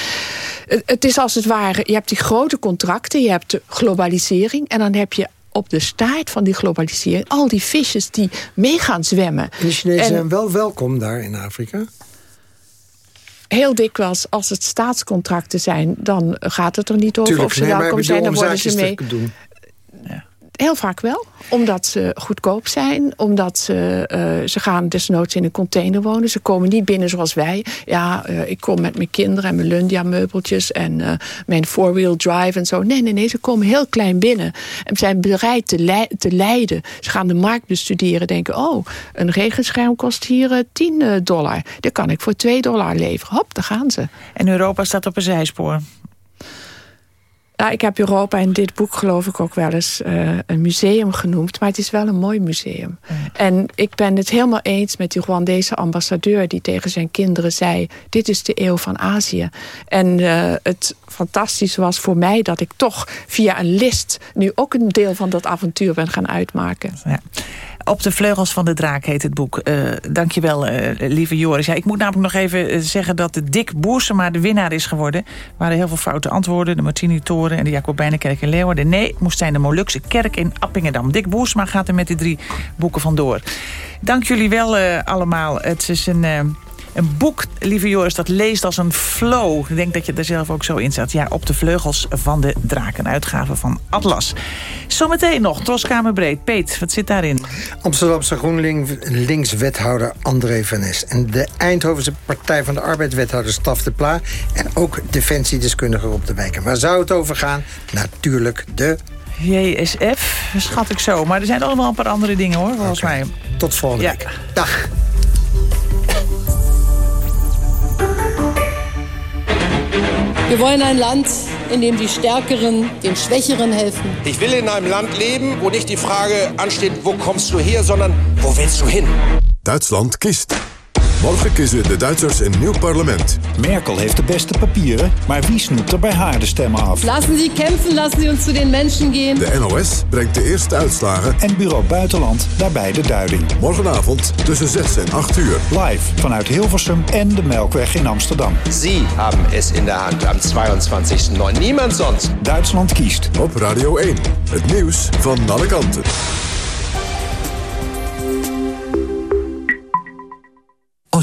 het is als het ware, je hebt die grote contracten... je hebt de globalisering en dan heb je op de staart van die globalisering... al die visjes die mee gaan zwemmen. En de Chinezen zijn wel welkom daar in Afrika? Heel dikwijls, als het staatscontracten zijn... dan gaat het er niet over Tuurlijk, of ze nee, welkom zijn. Dan worden ze mee. Doen. Heel vaak wel. Omdat ze goedkoop zijn. Omdat ze, uh, ze gaan desnoods in een container wonen. Ze komen niet binnen zoals wij. Ja, uh, ik kom met mijn kinderen en mijn Lundia meubeltjes. En uh, mijn four-wheel drive en zo. Nee, nee, nee. Ze komen heel klein binnen. En zijn bereid te, te leiden. Ze gaan de markt bestuderen. Denken, oh, een regenscherm kost hier 10 dollar. Dat kan ik voor 2 dollar leveren. Hop, daar gaan ze. En Europa staat op een zijspoor. Ja, ik heb Europa in dit boek geloof ik ook wel eens uh, een museum genoemd. Maar het is wel een mooi museum. En ik ben het helemaal eens met die Rwandese ambassadeur... die tegen zijn kinderen zei... dit is de eeuw van Azië. En uh, het fantastisch was voor mij dat ik toch via een list... nu ook een deel van dat avontuur ben gaan uitmaken. Ja. Op de vleugels van de draak heet het boek. Uh, dankjewel, uh, lieve Joris. Ja, ik moet namelijk nog even zeggen dat de Dick Boersema de winnaar is geworden. Er waren heel veel foute antwoorden. De Martini-toren en de Jacobijnenkerk in Leeuwarden. Nee, het moest zijn de Molukse kerk in Appingedam. Dick Boersema gaat er met die drie boeken vandoor. Dank jullie wel allemaal. Het is een... Een boek, lieve Joris, dat leest als een flow. Ik denk dat je er zelf ook zo in zat. Ja, op de vleugels van de draak. Een uitgave van Atlas. Zometeen nog, Troskamerbreed. Peet, wat zit daarin? Amsterdamse GroenLinks-wethouder André Van Nes. En de Eindhovense Partij van de Arbeid-wethouder Staf de Pla. En ook defensiedeskundige op de wijken. Waar zou het over gaan? Natuurlijk de... JSF, schat ik zo. Maar er zijn allemaal een paar andere dingen hoor, volgens okay. mij. Tot volgende ja. week. Dag. Wir wollen ein Land, in dem die Stärkeren den Schwächeren helfen. Ich will in einem Land leben, wo nicht die Frage ansteht, wo kommst du her, sondern wo willst du hin? Duitsland kiest. Morgen kiezen de Duitsers een nieuw parlement. Merkel heeft de beste papieren, maar wie snoept er bij haar de stemmen af? Laten Sie kämpfen, laten Sie uns zu den Menschen gehen. De NOS brengt de eerste uitslagen. En Bureau Buitenland daarbij de duiding. Morgenavond tussen 6 en 8 uur. Live vanuit Hilversum en de Melkweg in Amsterdam. Sie haben es in der Hand am 22.09. Niemand sonst. Duitsland kiest. Op Radio 1. Het nieuws van alle kanten.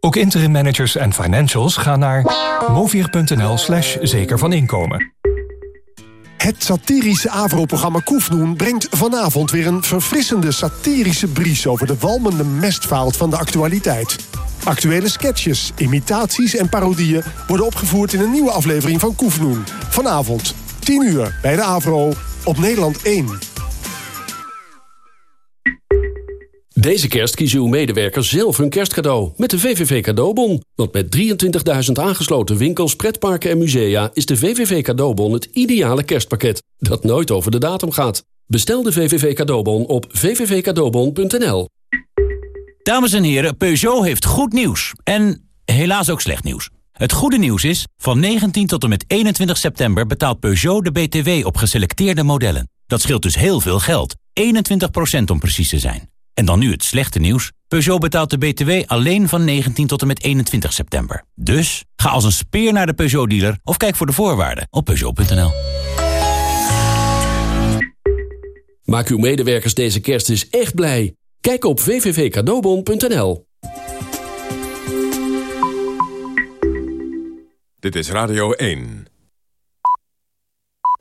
Ook interim managers en financials gaan naar movier.nl slash zeker van inkomen. Het satirische AVRO-programma Koefnoen brengt vanavond weer een verfrissende satirische bries over de walmende mestvaalt van de actualiteit. Actuele sketches, imitaties en parodieën worden opgevoerd in een nieuwe aflevering van Koefnoen. Vanavond, 10 uur, bij de AVRO, op Nederland 1. Deze kerst kiezen uw medewerkers zelf hun kerstcadeau met de VVV Cadeaubon. Want met 23.000 aangesloten winkels, pretparken en musea... is de VVV Cadeaubon het ideale kerstpakket dat nooit over de datum gaat. Bestel de VVV Cadeaubon op vvvcadeaubon.nl. Dames en heren, Peugeot heeft goed nieuws. En helaas ook slecht nieuws. Het goede nieuws is, van 19 tot en met 21 september betaalt Peugeot de BTW op geselecteerde modellen. Dat scheelt dus heel veel geld. 21% om precies te zijn. En dan nu het slechte nieuws. Peugeot betaalt de BTW alleen van 19 tot en met 21 september. Dus ga als een speer naar de Peugeot-dealer of kijk voor de voorwaarden op Peugeot.nl. Maak uw medewerkers deze kerst eens echt blij. Kijk op www.cadeaubon.nl. Dit is Radio 1.